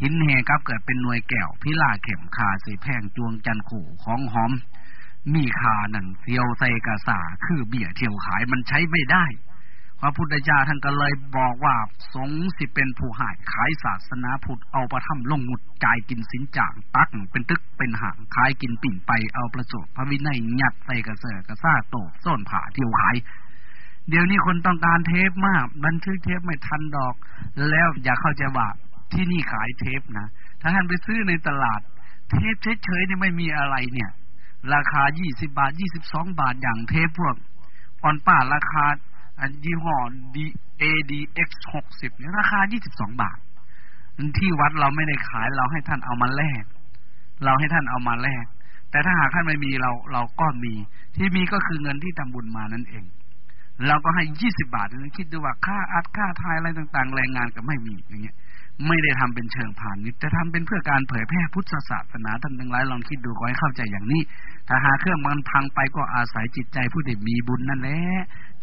หินแห่ครับเกิดเป็นหน่วยแก้วพิลาเข็มขาสีแพงจวงจันขู่ของหอม มีขาหนังเที่ยวใส่กระสาคือเบี่ยเที่ยวขายมันใช้ไม่ได้ พระพุทธเจ้าท่านก็เลยบอกว่าสงสิเป็นผู้หายขายศาสนาพุทธเอาประทับลงหมุดจ่ายกินสินจ่างตักเป็นตึกเป็นหางขายกินปิ่นไปเอาประสูตพระวินัยหยัดใส่กระเสือกระซ่าโตส้นผ่าเที่ยวขายเดี๋ยวนี้คนต้องการเทปมาก บันทึกเทปไม่ทันดอก แล้วอย่าเข้าใจว่าที่นี่ขายเทปนะถ้าท่านไปซื้อในตลาด เทปเฉยๆนี่ไม่มีอะไรเนี่ย ราคายี่สิบาทยี่สิบสองบาทอย่างเทปพวกออนป้าราคา อันยี่ห้อ D ADX หกสิบเนี่ยราคายี่สิบสองบาท ที่วัดเราไม่ได้ขายเราให้ท่านเอามาแลกเราให้ท่านเอามาแลกแต่ถ้าหากท่านไม่มีเราเราก็มี ที่มีก็คือเงินที่ทำบุญมานั่นเองเราก็ให้ยี่สิบาทนั้นคิดดูว่าค่าอัดค่าทายอะไรต่าง ๆ แรงงานก็ไม่มีอย่างเงี้ย ไม่ได้ทำเป็นเชิงผ่านนิดแต่ทำเป็นเพื่อการเผยแพร่พุทธศาสนาท่านทั้งหลายลองคิดดูขอให้เข้าใจอย่างนี้ ถ้าหาเครื่องมันพังไปก็อาศัยจิตใจผู้ที่มีบุญนั่นแหละ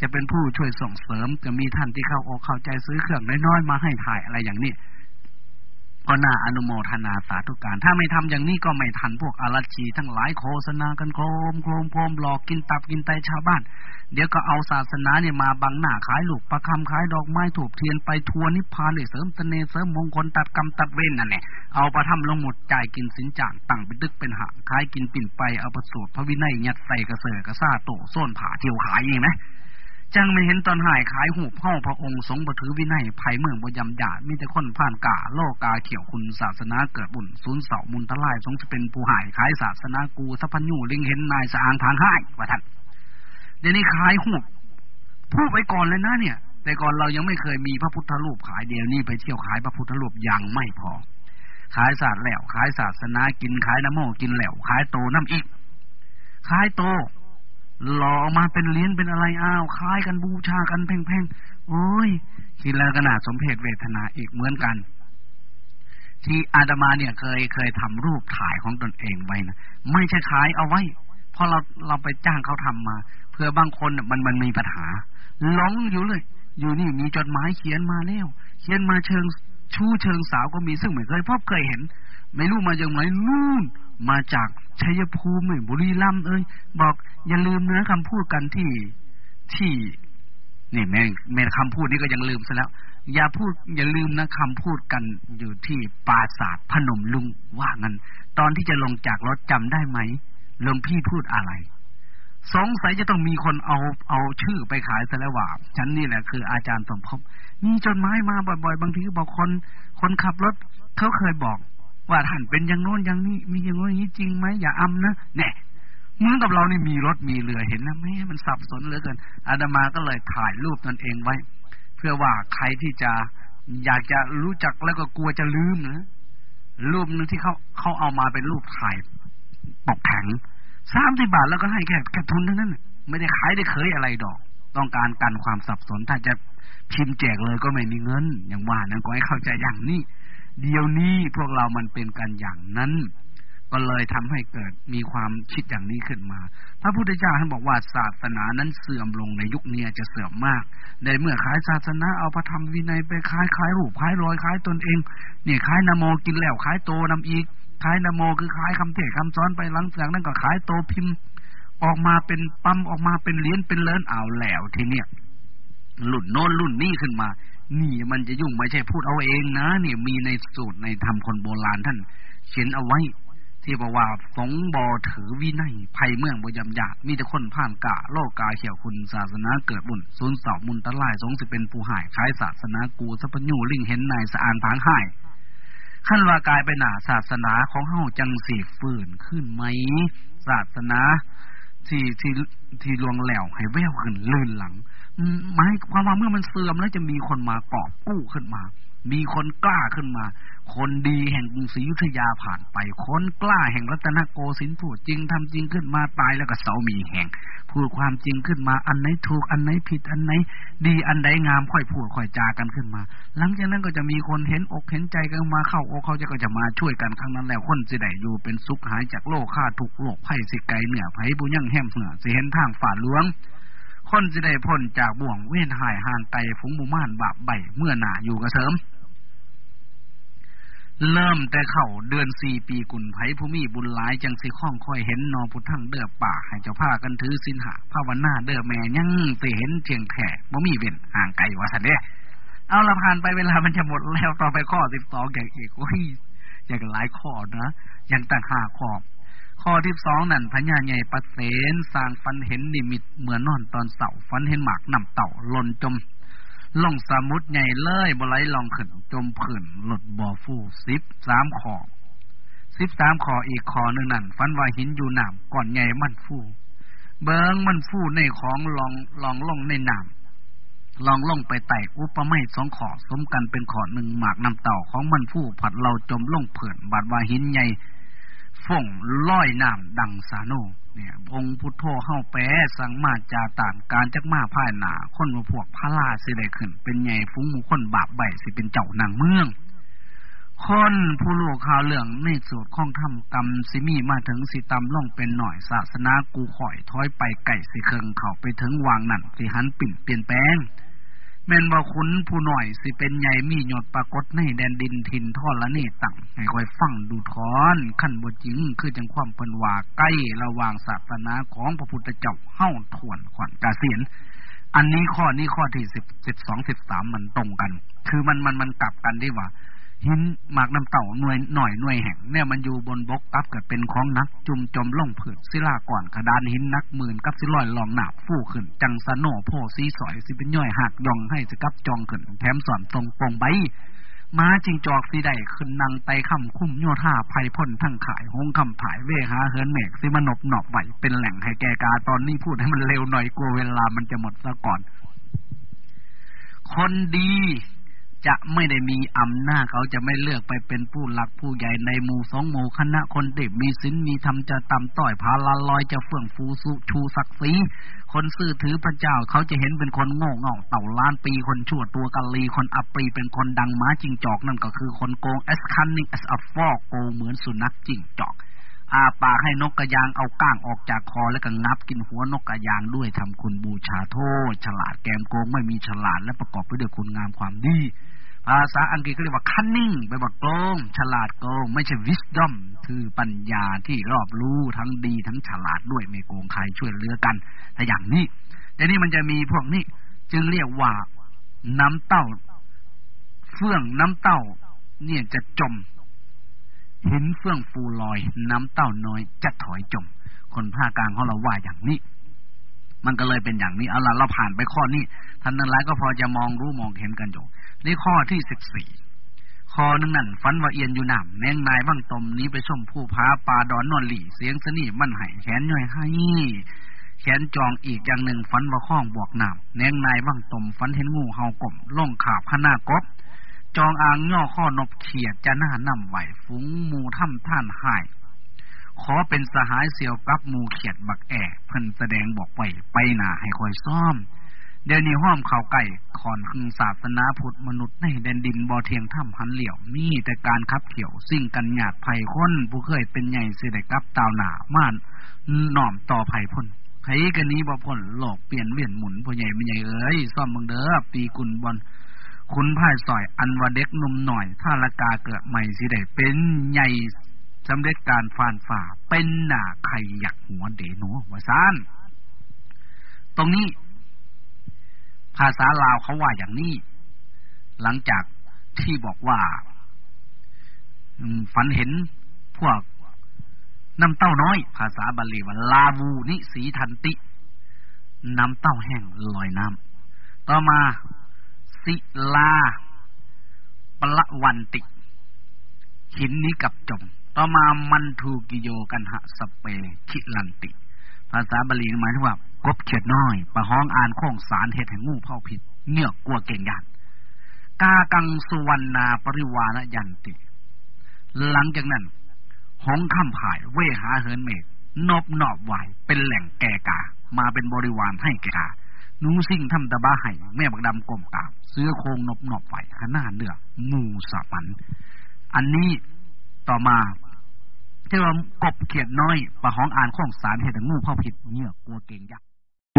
จะเป็นผู้ช่วยส่งเสริมจะมีท่านที่เข้าอกเข้าใจซื้อเครื่องน้อยๆมาให้ถ่ายอะไรอย่างนี้ ก็น่าอนุโมทนาสาธุการ ถ้าไม่ทำอย่างนี้ก็ไม่ทันพวกอารัชีทั้งหลายโฆษณากันโครมโครมโครมหลอกกินตับกินไตชาวบ้าน เดี๋ยวก็เอาศาสนาเนี่ยมาบังหน้าขายลูกประคำขายดอกไม้ถูกเทียนไปทัวนิพพานเลยเสริมตเนเสริมมงคลตัดกรรมตัดเว้นนั่นแหละเอาประทำลงหมดจ่ายกินสินจ่างตั้งเป็นดึกเป็นหางขายกินปิ่นไปเอาประสูตรพระวินัยยัดใส่กระเสือกระซ่าโตโซนผาเที่ยวขายเองไหม จังไม่เห็นตอนหายขายหูพ่อพระองค์สงบถือวินัยภัยเมืองบยำหยาดมีแต่คนผ่านกาโลกาเขียวคุณศาสนาเกิดบุญศูนย์เสามุนทลายสงจะเป็นผู้หายขายศาสนากูสัพพัญญูลิงเห็นนายสางทางให้ว่าท่านเดี๋ยวนี้ขายหูพูดไปก่อนเลยนะเนี่ย แต่ก่อนเรายังไม่เคยมีพระพุทธรูปขายเดียวนี้ไปเที่ยวขายพระพุทธรูปยังไม่พอ ขายศาสตร์แล้วขายศาสนากินขายน้ำโมกินแล้วขายโตน้ำอีกขายโต หล่อมาเป็นเลี้ยนเป็นอะไรอ้าวคล้ายกันบูชากันแพงๆโอ้ยคิดแล้วก็น่าสมเพชเวทนาอีกเหมือนกัน ที่อาดามาเนี่ยเคยเคยทำรูปถ่ายของตนเองไว้นะไม่ใช่ขายเอาไว้เพราะเราเราไปจ้างเขาทำมา เพื่อบางคนมันมันมีปัญหาหลงอยู่เลย อยู่นี่มีจดหมายเขียนมาแล้ว เขียนมาเชิงชู้เชิงสาวก็มีซึ่งไม่เคยพบเคยเห็น ไม่รู้มาจากไหนนู่น มาจากชัยภูมิบุรีรัมย์เอ้ยบอกอย่าลืมเนื้อคำพูดกันที่ที่ นี่แม่แม่คำพูดนี้ก็ยังลืมซะแล้ว อย่าพูดอย่าลืมนะคำพูดกันอยู่ที่ปราสาทพนมลุงว่างั้น ตอนที่จะลงจากรถจำได้ไหมหลวงพี่พูดอะไร สงสัยจะต้องมีคนเอาเอาชื่อไปขายซะแล้วว่าฉันนี่แหละคืออาจารย์สมภพมีจดหมายมาบ่อย ๆ บางทีบอกคน คนขับรถเขาเคยบอก ว่าท่านเป็นอย่างโน้นอย่างนี้ มีอย่างโน้นอย่างนี้จริงไหมอย่าอำนะเนี่ยเหมือนกับเรานี่มีรถมีเรือเห็นแล้วแม่มันสับสนเหลือเกินอาดามาก็เลยถ่ายรูปตนเองไว้ เพื่อว่าใครที่จะอยากจะรู้จักแล้วก็กลัวจะลืมนะรูปนึงที่เขาเขาเอามาเป็นรูปถ่ายปกแข็งสามสิบาทแล้วก็ให้แค่แค่ทุนเท่านั้นไม่ได้ขายได้เคยอะไรดอก ต้องการกันความสับสนถ้าจะพิมพ์แจกเลยก็ไม่มีเงิน อย่างว่านั้นก็ให้เข้าใจอย่างนี้ เดี๋ยวนี้พวกเรามันเป็นกันอย่างนั้น ก็เลยทำให้เกิดมีความคิดอย่างนี้ขึ้นมา พระพุทธเจ้าท่านบอกว่าศาสนานั้นเสื่อมลงในยุคนี้จะเสื่อมมาก ในเมื่อขายศาสนาเอาพระธรรมวินัยไปขายขายรูปขายรอยขายตนเองเนี่ยขายนโมกินแล้วขายโตนำอีกขายนโมคือขายคำเทศคำสอนไปหลังจากนั้นก็ขายโตพิมพ์ ออกมาเป็นปั๊มออกมาเป็นเหรียญเป็นเลินเอาแล้วทีเนี้ยหลุดโน้นรุ่นนี้ขึ้นมา นี่มันจะยุ่งไม่ใช่พูดเอาเองนะเนี่ยมีในสูตรในธรรมคนโบราณท่าน เขียนเอาไว้ ที่บอกว่าสงบอถือวินัยภัยเมืองบยำยามีแต่คนผ่านกะ โลกกาเขียวคุณศาสนาเกิดบุญศูนย์สอบมุนตะไลสงสิเป็นผู้หายคล้ายศาสนากูสัพญูลิงเห็นนายสะอานผางหายขั้นว่ากายไปหนาศาสนาของเฮาจังสีฝืนขึ้นไหม ศาสนา ที่ที่ที่ลวงแหลวให้แววขึ้นลื่นหลังหมายความว่าเมื่อมันเสื่อมแล้วจะมีคนมากอบกู้ขึ้นมา มีคนกล้าขึ้นมา คนดีแห่งกรุงศรีอยุธยาผ่านไป คนกล้าแห่งรัตนโกสินทร์พูดจริงทำจริงขึ้นมาตายแล้วก็เสามีแห่ง พูดความจริงขึ้นมาอันไหนถูกอันไหนผิดอันไหน ดีอันใดงามค่อยพูดค่อยจากันขึ้นมา หลังจากนั้นก็จะมีคนเห็นอกเห็นใจกันมาเข้าอกเขาจะก็จะมาช่วยกันครั้งนั้นแล้วคนสิได้อยู่เป็นสุขหายจากโลกฆ่าทุกโลกไผ่สิไกเหนือไผ่บุญยังแหมเหือสิเห็นทางฝ่าหลวงคนจะได้พ้นจากบ่วงเว้นหายห่างไตฝูงหมู่ม่านบาปใบเมื่อหนาอยู่กระเสริม เริ่มแต่เข้าเดือนสี่ปีกุนไผผู้มีบุญหลายจังสิข้องค่อยเห็นนอพุทธังเด้อป่าให้เจ้าผ้ากันถือสินหาภาวนาเด้อแม่ยังสิเห็นเทียงแผ่บ่มีเว้นห่างไกลว่าสันเด้เอาละผ่านไปเวลามันจะหมดแล้วต่อไปข้อสิบสองอย่างอีกโอ้ยอย่างหลายข้อนะอย่างต่างหาข้อข้อที่สองนั่นพญาใหญ่ประเสนสร้างฟันเห็นนิมิตเหมือนนอนตอนเสาฟันเห็นหมากนำเต่าหล่นจม ลงสมุดใหญ่เลยบไหลลองขึ้นจมผื่นหลดบ่อฟูสิบสามขอสิบสามขออีกขอหนึ่งนั่นฟันว่าหินอยู่หนามก่อนใหญ่มันฟูเบิงมันฟูในของลองลองลองในหนามลองลองไปไต่อุปไม่สองขอสมกันเป็นขอหนึ่งหมากน้ำเต่าของมันฟูผัดเราจมล่องเผื่นบาดว่าหินใหญ่ฟ่งล้อยน้ำดังสาโน เนี่ยองค์พุทโธเข้าแปสังมาจาต่างการจักมาพ่ายหนาคนมาพวกพระลาสิได้ขึ้น เป็นไงฟุ้งมูคนบาปใบสิเป็นเจ้านางเมือง คนผู้ลูกข่าวเรื่องในสูตรข้องทำกรรมสิมีมาถึงสิตำล่องเป็นหน่อยศาสนากูข่อยถอยไปไก่สิเคิงเขาไปถึงวางนั่นสิหันปิ่นเปลี่ยนแปลง แม่นว่าคุณผู้หน่อยสิเป็นใหญ่มีหยดปรากฏในแดนดินทินท่อดละนี่ตั้งให้คอยฟังดูทอนขั้นบทจริง คือจังความเปินว่าใกล้ระหว่างศาสนาของพระพุทธเจ้าเฮ้าทวนขวัญกาเสียน อันนี้ข้อนี้ข้อที่สิบสิบสองสิบสามมันตรงกัน คือมันมันมันกลับกันได้ว่า หินหมากน้ำเต่าหน่วยหน่อยหน่วยแห่งเนี่ยมันอยู่บนบกกับเกิดเป็นของนัก จุ่มจมล่องเผืนศิลาก่อนขดานหินนักหมื่นกับสิลอยลองหนาบฟู่ขึ้น จังสโนโพซีสอยสิเป็นย่อยหักยองให้สกับจองขึ้น แถมสอนทรงปงใบม้าจิงจอกสีใดขึ้นนางไตคำคุ้มโยธาภัยพ่นทั้งขายหงคำผายเวหาเฮินเมกสิมนบหนอบไหวเป็นแหล่งให้แกกาตอนนี้พูดให้มันเร็วหน่อยกลัวเวลามันจะหมดซะก่อน คนดี จะไม่ได้มีอำนาจเขาจะไม่เลือกไปเป็นผู้หลักผู้ใหญ่ในหมู่สองหมู่คณะคนเด็กมีศีลมีธรรมจะตำต้อยพาลาลอยจะเฟื่องฟูสุชูศักดิ์ศรีคนซื่อถือพระเจ้าเขาจะเห็นเป็นคนโง่เง่าเต่าล้านปีคนชั่วตัวกะลีคนอัปรีเป็นคนดังม้าจิงจอกนั่นก็คือคนโกง as cunning as a frog โกเหมือนสุนัขจิงจอก อาปากให้นกกระยางเอาก้างออกจากคอแล้วก็งับกินหัวนกกระยางด้วยทำคุณบูชาโทษ ฉลาดแกมโกงไม่มีฉลาดและประกอบไปด้วยคุณงามความดี ภาษาอังกฤษก็เรียกว่า cunning ไปบอกโกง ฉลาดโกง ไม่ใช่ wisdom คือปัญญาที่รอบรู้ทั้งดีทั้งฉลาดด้วยไม่โกงใครช่วยเหลือกันแต่อย่างนี้แต่นี่มันจะมีพวกนี้ จึงเรียกว่าน้ำเต้า เฟื่องน้ำเต้า เนี่ยจะจม เห็นเฟื่องฟูลอย น้ำเต้าน้อยจะถอยจม คนภาคกลางเขาเราว่าอย่างนี้ มันก็เลยเป็นอย่างนี้เอาละเราผ่านไปข้อนี้ท่านนั้นหลายก็พอจะมองรู้มองเห็นกันอยู่นี่ข้อที่สิบสี่ข้อนึงนั่นฟันว่าเอียนอยู่น้ำแมงนายบ้างตมนี้ไปชมผู้พาปลาดอนนอนหลี่เสียงสนี่มันหายแขนย่อยให้แขนจองอีกอย่างหนึ่งฟันว่าข้องบวกน้ำแนงนายบ้างตมฟันเห็นงูเห่ากลมล่องขาบขนากบ จองอ่างย่อข้อนบเขียดจะหน้านำไหวฟุ้งมูถ้ำท่านหาย ขอเป็นสหายเสียวกับมูเขียดบักแอเพิ่นแสดงบอกไปไปหนาให้คอยซ่อม เดี๋ยวนี้ห้อมเข่าไก่ขอนคึงศาสนาพุทธมนุษย์ในแดนดินบ่อเทียงถ้ำหันเหลี่ยวมีแต่การขับเขียวสิ่งกันหยาดไผ่ค้นผู้เคยเป็นใหญ่เสด็จกับตาวหนาม่านหน่อมต่อไผ่พ้นไผกันนี้บ่พ้นหลอกเปลี่ยนเวียนหมุนพ่อใหญ่ไม่ใหญ่เอ้ยซ่อมมึงเด้อปีกุลบอล คุณพ่ายสอยอันว่าเด็กนุ่มหน่อย ถ้าละกาเกิดใหม่สิได้เป็นใหญ่สำเร็จการฟานฝ่าเป็นหน้าไข่หยักหัวเดหนูว่าซานตรงนี้ ภาษาลาวเขาว่าอย่างนี้ หลังจากที่บอกว่าฝันเห็นพวกน้ำเต้าน้อย ภาษาบาลีว่าลาวูนิสีทันติ น้ำเต้าแห้งลอยน้ำต่อมา ศิลาปละวันติ หินนี้กับจมต่อมามันทูกิโยกันหะสเปคิลันติ ภาษาบาลีหมายถึงว่ากบเขียดน้อยประห้องอ่านโค้งสารเหตุแห่งงูเผาผิดเนื้อกลัวเก่งยานกากังสุวรรณาปริวานยันติ หลังจากนั้นหงคำผายเวหาเหินเมฆนบนอบไหวเป็นแหล่งแก่กา มาเป็นบริวารให้แก่กา นูสิ่งทำตะบ้าไห้แม่บักดำกลมกาบเสื้อโคงนบนอบไฟหน้าเนื้อมูสะปัน อันนี้ต่อมาที่ว่ากบเขียดน้อยประห้องอ่านข้องสารเหตุงูเผาผิดเนื้อกลัวเก่งยัก